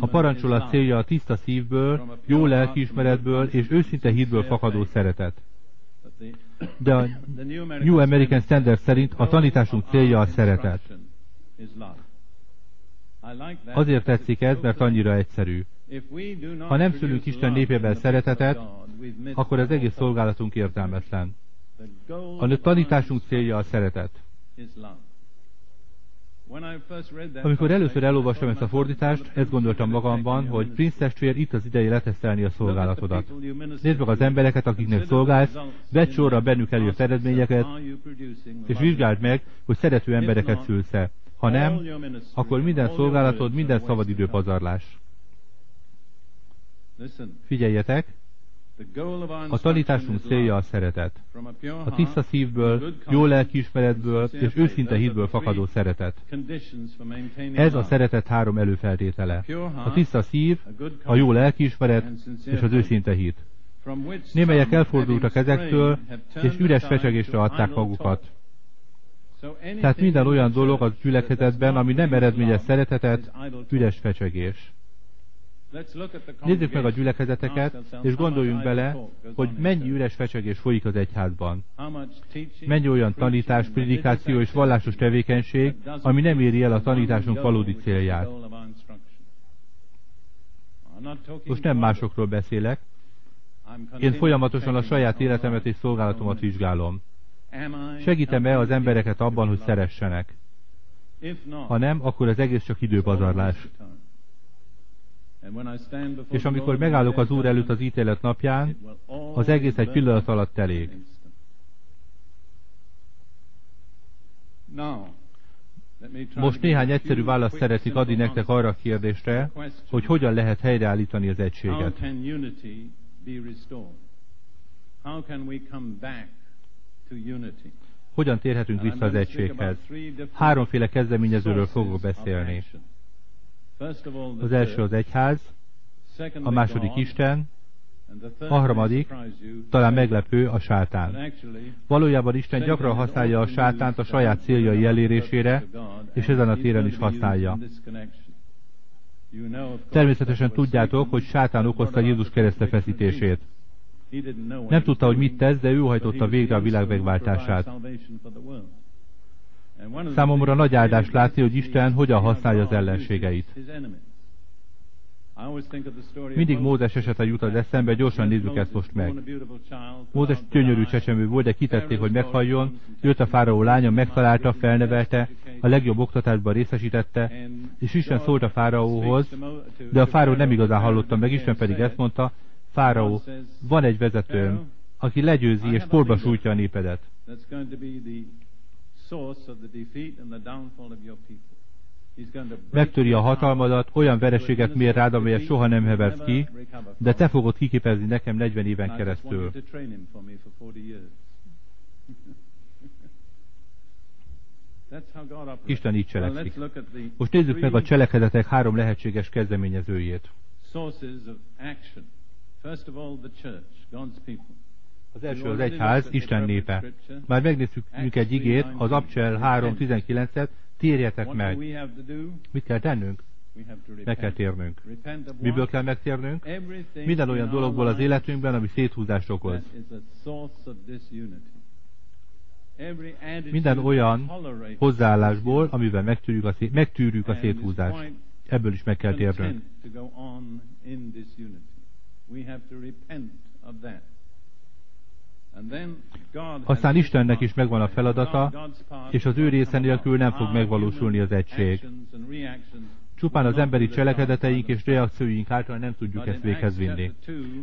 A parancsolat célja a tiszta szívből, jó lelkiismeretből és őszinte hitből fakadó szeretet. De a New American Standard szerint a tanításunk célja a szeretet. Azért tetszik ez, mert annyira egyszerű. Ha nem szülünk Isten népében szeretetet, akkor az egész szolgálatunk értelmetlen. A tanításunk célja a szeretet. Amikor először elolvastam ezt a fordítást, ezt gondoltam magamban, hogy Prince testvér, itt az ideje letesztelni a szolgálatodat. Nézd meg az embereket, akiknek szolgálsz, vedd sorra bennük elő eredményeket, és vizsgáld meg, hogy szerető embereket szülsz-e. Ha nem, akkor minden szolgálatod, minden szabadidő pazarlás. Figyeljetek! A tanításunk célja a szeretet. A tiszta szívből, jó lelkiismeretből és őszinte hitből fakadó szeretet. Ez a szeretet három előfeltétele. A tiszta szív, a jó lelkiismeret és az őszinte hit. Némelyek elfordultak ezektől, és üres fecsegésre adták magukat. Tehát minden olyan dolog az gyülekezetben, ami nem eredményez szeretetet, üres fecsegés. Nézzük meg a gyülekezeteket, és gondoljunk bele, hogy mennyi üres fecsegés folyik az egyházban. Mennyi olyan tanítás, prédikáció és vallásos tevékenység, ami nem éri el a tanításunk valódi célját. Most nem másokról beszélek. Én folyamatosan a saját életemet és szolgálatomat vizsgálom. Segítem-e az embereket abban, hogy szeressenek? Ha nem, akkor az egész csak időpazarlás. És amikor megállok az Úr előtt az ítélet napján, az egész egy pillanat alatt elég. Most néhány egyszerű választ szeretik adni nektek arra a kérdésre, hogy hogyan lehet helyreállítani az egységet. Hogyan térhetünk vissza az egységhez? Háromféle kezdeményezőről fogok beszélni. Az első az egyház, a második Isten, a harmadik, talán meglepő, a sátán. Valójában Isten gyakran használja a sátánt a saját céljai elérésére, és ezen a téren is használja. Természetesen tudjátok, hogy sátán okozta Jézus keresztefeszítését. Nem tudta, hogy mit tesz, de ő hajtotta végre a világ megváltását. Számomra nagy áldás látni, hogy Isten hogyan használja az ellenségeit. Mindig Mózes esete jut az eszembe, gyorsan nézzük ezt most meg. Mózes gyönyörű csecsemő volt, de kitették, hogy meghalljon, jött a fáraó lánya, megtalálta, felnevelte, a legjobb oktatásban részesítette, és Isten szólt a fáraóhoz, de a fáraó nem igazán hallotta meg, Isten pedig ezt mondta, fáraó, van egy vezetőm, aki legyőzi és porba sújtja a népedet megtöri a hatalmadat, olyan vereséget mér rád, amelyet soha nem heversz ki, de te fogod kiképezni nekem 40 éven keresztül. Isten így cselekszik. Most nézzük meg a cselekedetek három lehetséges kezdeményezőjét. Az első az egyház, Isten népe. Már megnéztük egy igét, az Abcsel 3.19-et, térjetek meg. Mit kell tennünk? Meg kell térnünk. Miből kell megtérnünk? Minden olyan dologból az életünkben, ami széthúzást okoz. Minden olyan hozzáállásból, amivel megtűrjük a, szét, megtűrjük a széthúzást. Ebből is meg kell térnünk. Aztán Istennek is megvan a feladata, és az ő része nélkül nem fog megvalósulni az egység. Csupán az emberi cselekedeteink és reakcióink által nem tudjuk ezt véghez vinni.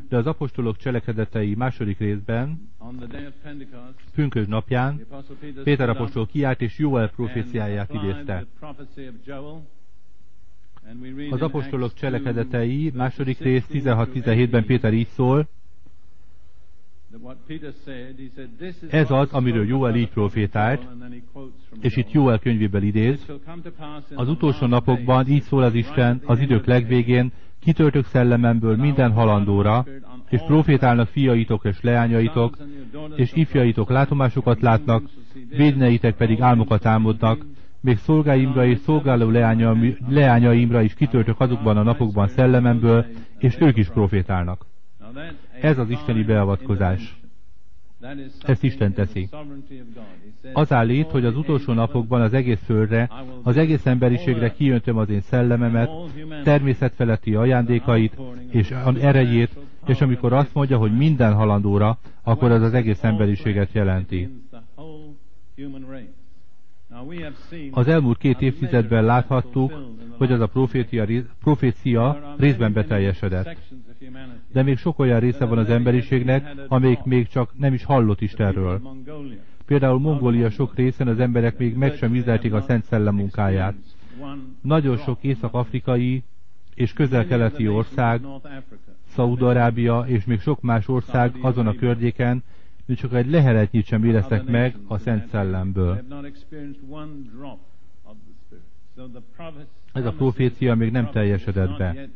De az apostolok cselekedetei második részben, pünkös napján, Péter apostol kiállt és Jóel proféciáját idézte. Az apostolok cselekedetei második rész 16-17-ben Péter így szól, ez az, amiről Jóel így profétált, és itt Jóel könyvéből idéz. Az utolsó napokban így szól az Isten az idők legvégén, kitöltök szellememből minden halandóra, és profétálnak fiaitok és leányaitok, és ifjaitok látomásokat látnak, védneitek pedig álmokat álmodnak, még szolgáimra és szolgáló leányaimra is kitöltök azokban a napokban szellememből, és ők is profétálnak. Ez az isteni beavatkozás. Ezt Isten teszi. Az állít, hogy az utolsó napokban az egész földre, az egész emberiségre kijöntöm az én szellememet, természetfeletti ajándékait és erejét, és amikor azt mondja, hogy minden halandóra, akkor az az egész emberiséget jelenti. Az elmúlt két évtizedben láthattuk, hogy az a profécia részben beteljesedett. De még sok olyan része van az emberiségnek, amelyik még csak nem is hallott Istenről. Például Mongólia sok részen az emberek még meg sem üzelték a Szent Szellem munkáját. Nagyon sok észak-afrikai és közel-keleti ország, Szaúd-Arábia és még sok más ország azon a környéken hogy csak egy leheletnyit sem éreztek meg a Szent Szellemből. Ez a profécia még nem teljesedett be.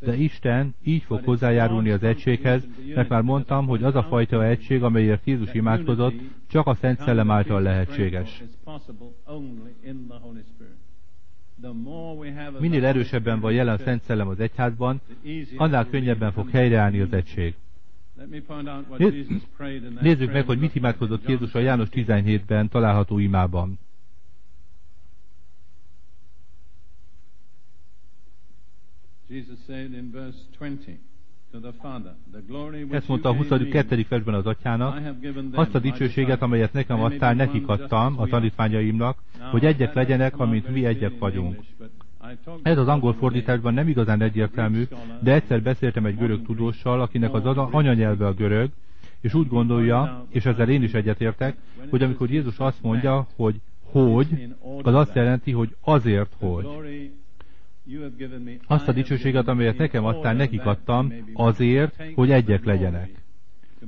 De Isten így fog hozzájárulni az egységhez, mert már mondtam, hogy az a fajta egység, amelyért Jézus imádkozott, csak a Szent Szellem által lehetséges. Minél erősebben van jelen Szent Szellem az egyházban, annál könnyebben fog helyreállni az egység. Nézzük meg, hogy mit imádkozott Jézus a János 17-ben található imában. Ezt mondta a 22. versben az atyának, azt a dicsőséget, amelyet nekem adtál, nekik adtam, a tanítványaimnak, hogy egyek legyenek, amint mi egyek vagyunk. Ez az angol fordításban nem igazán egyértelmű, de egyszer beszéltem egy görög tudóssal, akinek az anyanyelve a görög, és úgy gondolja, és ezzel én is egyetértek, hogy amikor Jézus azt mondja, hogy hogy, az azt jelenti, hogy azért, hogy. Azt a dicsőséget, amelyet nekem adtál, nekik adtam, azért, hogy egyek legyenek.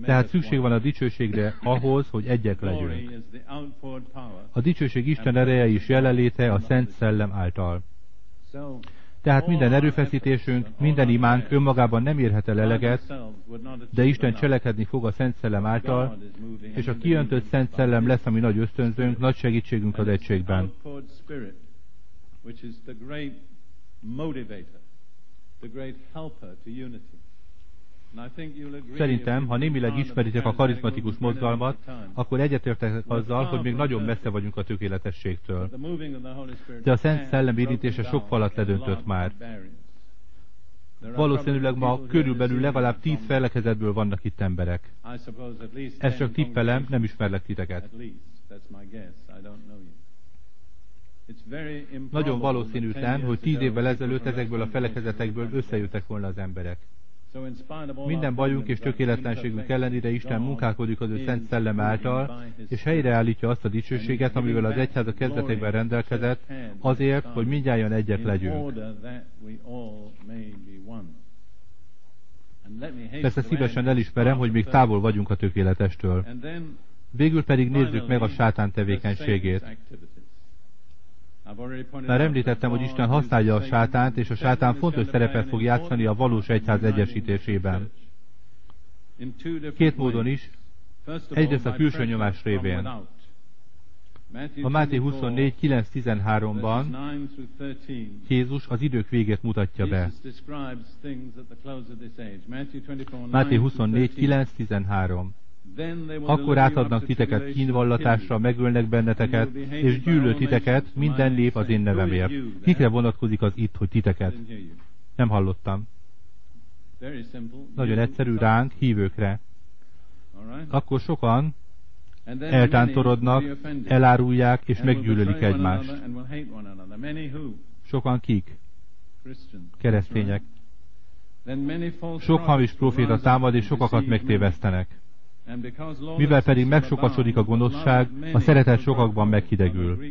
Tehát szükség van a dicsőségre ahhoz, hogy egyek legyünk. A dicsőség Isten ereje is jelenléte a Szent Szellem által. Tehát minden erőfeszítésünk, minden imánk önmagában nem érhet el eleget, de Isten cselekedni fog a Szent Szellem által, és a kiöntött Szent Szellem lesz a mi nagy ösztönzőnk, nagy segítségünk az egységben. The great helper to unity. Szerintem, ha némileg ismeritek a karizmatikus mozgalmat, akkor egyetértek azzal, hogy még nagyon messze vagyunk a tökéletességtől. De a Szent Szellem érintése sok falat ledöntött már. Valószínűleg ma körülbelül legalább tíz felekezetből vannak itt emberek. Ezt csak tippelem, nem ismerlek titeket. Nagyon valószínűtlen, hogy tíz évvel ezelőtt ezekből a felekezetekből összejöttek volna az emberek. Minden bajunk és tökéletlenségünk ellenére Isten munkálkodik az ő Szent Szellem által, és helyreállítja azt a dicsőséget, amivel az egyház a kezdetekben rendelkezett, azért, hogy mindjárt egyek legyünk. Persze szívesen elismerem, hogy még távol vagyunk a tökéletestől. Végül pedig nézzük meg a sátán tevékenységét. Már említettem, hogy Isten használja a sátánt, és a sátán fontos szerepet fog játszani a valós egyház egyesítésében. Két módon is. Egyrészt a külső nyomás révén. A Máté 24, 9-13-ban Jézus az idők végét mutatja be. Máté 24, 9-13 akkor átadnak titeket kínvallatásra, megölnek benneteket, és gyűlöl titeket minden nép az én nevemért. Kikre vonatkozik az itt, hogy titeket? Nem hallottam. Nagyon egyszerű ránk, hívőkre. Akkor sokan eltántorodnak, elárulják és meggyűlölik egymást. Sokan kik? Keresztények. Sok hamis proféta támad, és sokakat megtévesztenek. Mivel pedig megsokasodik a gonoszság, a szeretet sokakban meghidegül.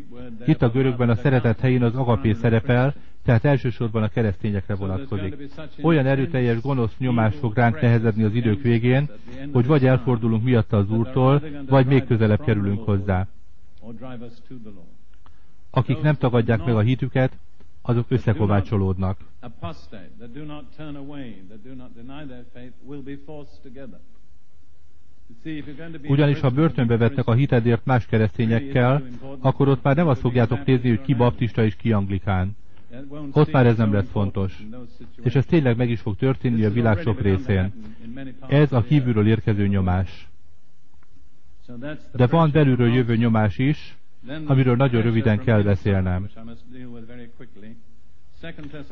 Itt a görögben a szeretet helyén az agapé szerepel, tehát elsősorban a keresztényekre vonatkozik. Olyan erőteljes gonosz nyomás fog ránk nehezedni az idők végén, hogy vagy elfordulunk miatta az Úrtól, vagy még közelebb kerülünk hozzá. Akik nem tagadják meg a hitüket, azok összekovácsolódnak. Ugyanis ha börtönbe vettek a hitedért más keresztényekkel, akkor ott már nem azt fogjátok nézni, hogy ki baptista és ki anglikán. Ott már ez nem lesz fontos. És ez tényleg meg is fog történni a világ sok részén. Ez a kívülről érkező nyomás. De van belülről jövő nyomás is, amiről nagyon röviden kell beszélnem.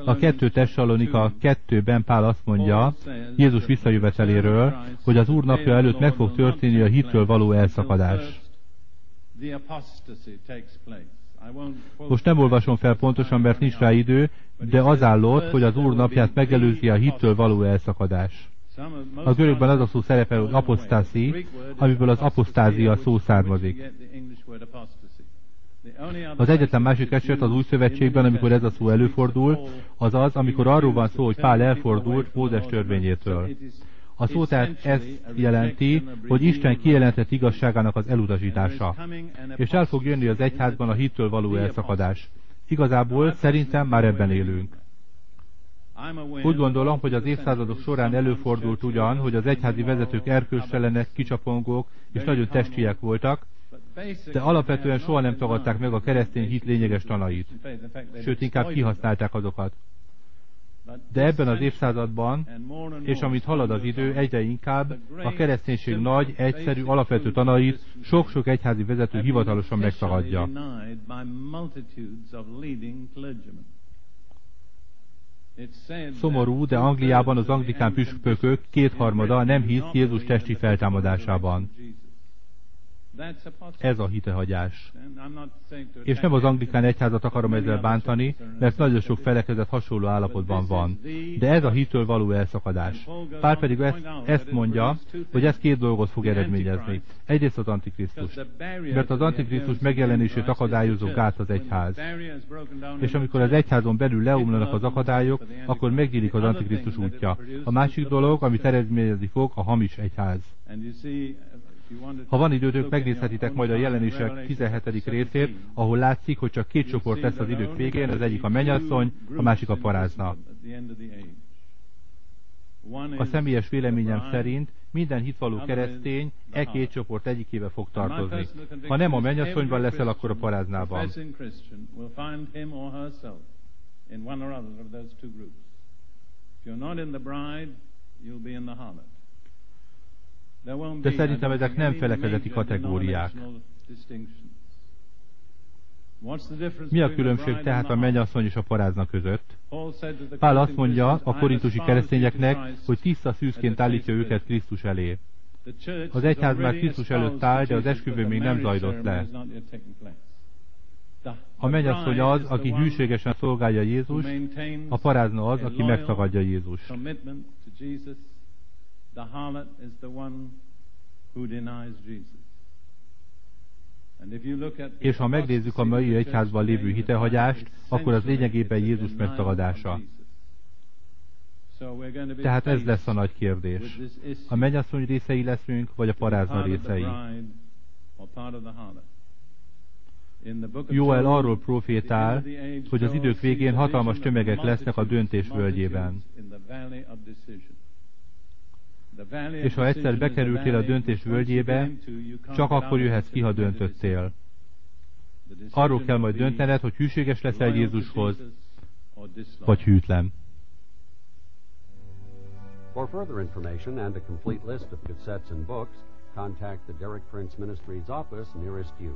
A kettő Tessalonika kettőben Pál azt mondja, Jézus visszajöveteléről, hogy az Úr napja előtt meg fog történni a hitről való elszakadás. Most nem olvasom fel pontosan, mert nincs rá idő, de az állott, hogy az Úr napját megelőzi a hittől való elszakadás. A görögben az a szó szerepel, hogy apostási, amiből az aposztázia szó származik. Az egyetlen másik eset az új szövetségben, amikor ez a szó előfordul, az az, amikor arról van szó, hogy Pál elfordult Mózes törvényétől. A szó tehát ezt jelenti, hogy Isten kijelentett igazságának az elutasítása. És el fog jönni az egyházban a hittől való elszakadás. Igazából szerintem már ebben élünk. Úgy gondolom, hogy az évszázadok során előfordult ugyan, hogy az egyházi vezetők erkölcstelenek, kicsapongók és nagyon testiek voltak, de alapvetően soha nem tagadták meg a keresztény hit lényeges tanait. Sőt, inkább kihasználták azokat. De ebben az évszázadban, és amit halad az idő, egyre inkább a kereszténység nagy, egyszerű, alapvető tanait sok-sok egyházi vezető hivatalosan megtagadja. Szomorú, de Angliában az anglikán püspökök kétharmada nem hisz Jézus testi feltámadásában. Ez a hitehagyás. És nem az anglikán egyházat akarom ezzel bántani, mert nagyon sok felekezet hasonló állapotban van. De ez a hitől való elszakadás. Pár pedig ezt, ezt mondja, hogy ez két dolgot fog eredményezni. Egyrészt az Antikrisztus. Mert az Antikrisztus megjelenését akadályozó gát az egyház. És amikor az egyházon belül leomlanak az akadályok, akkor megnyílik az Antikrisztus útja. A másik dolog, amit eredményezni fog, a hamis egyház. Ha van időtök, megnézhetitek majd a jelenések 17. részét, ahol látszik, hogy csak két csoport lesz az idők végén, az egyik a menyasszony, a másik a parázna. A személyes véleményem szerint minden hitvaló keresztény e két csoport egyikébe fog tartozni. Ha nem a mennyasszonyban leszel, akkor a paráznában. If you're not in the bride, you'll be in the harlot. De szerintem ezek nem felekezeti kategóriák. Mi a különbség tehát a mennyasszony és a parázna között? Pál azt mondja a korintusi keresztényeknek, hogy tiszta szűzként állítja őket Krisztus elé. Az egyház már Krisztus előtt áll, de az esküvő még nem zajlott le. A mennyasszony az, aki hűségesen szolgálja Jézus, a parázna az, aki megtagadja Jézus. The harlot is the one who denies Jesus. És ha megnézzük a mai egyházban lévő hitehagyást, akkor az lényegében Jézus megtagadása. Tehát ez lesz a nagy kérdés. A mennyasszony részei leszünk, vagy a parázna részei? Joel arról profétál, hogy az idők végén hatalmas tömegek lesznek a döntés völgyében. És ha egyszer bekerültél a döntés völgyébe, csak akkor jöhetsz ki, ha döntöttél. Arról kell majd döntened, hogy hűséges leszel Jézushoz, vagy hűtlen. For further information and a complete list of cassettes and books, contact the Derek Prince Ministries office nearest you.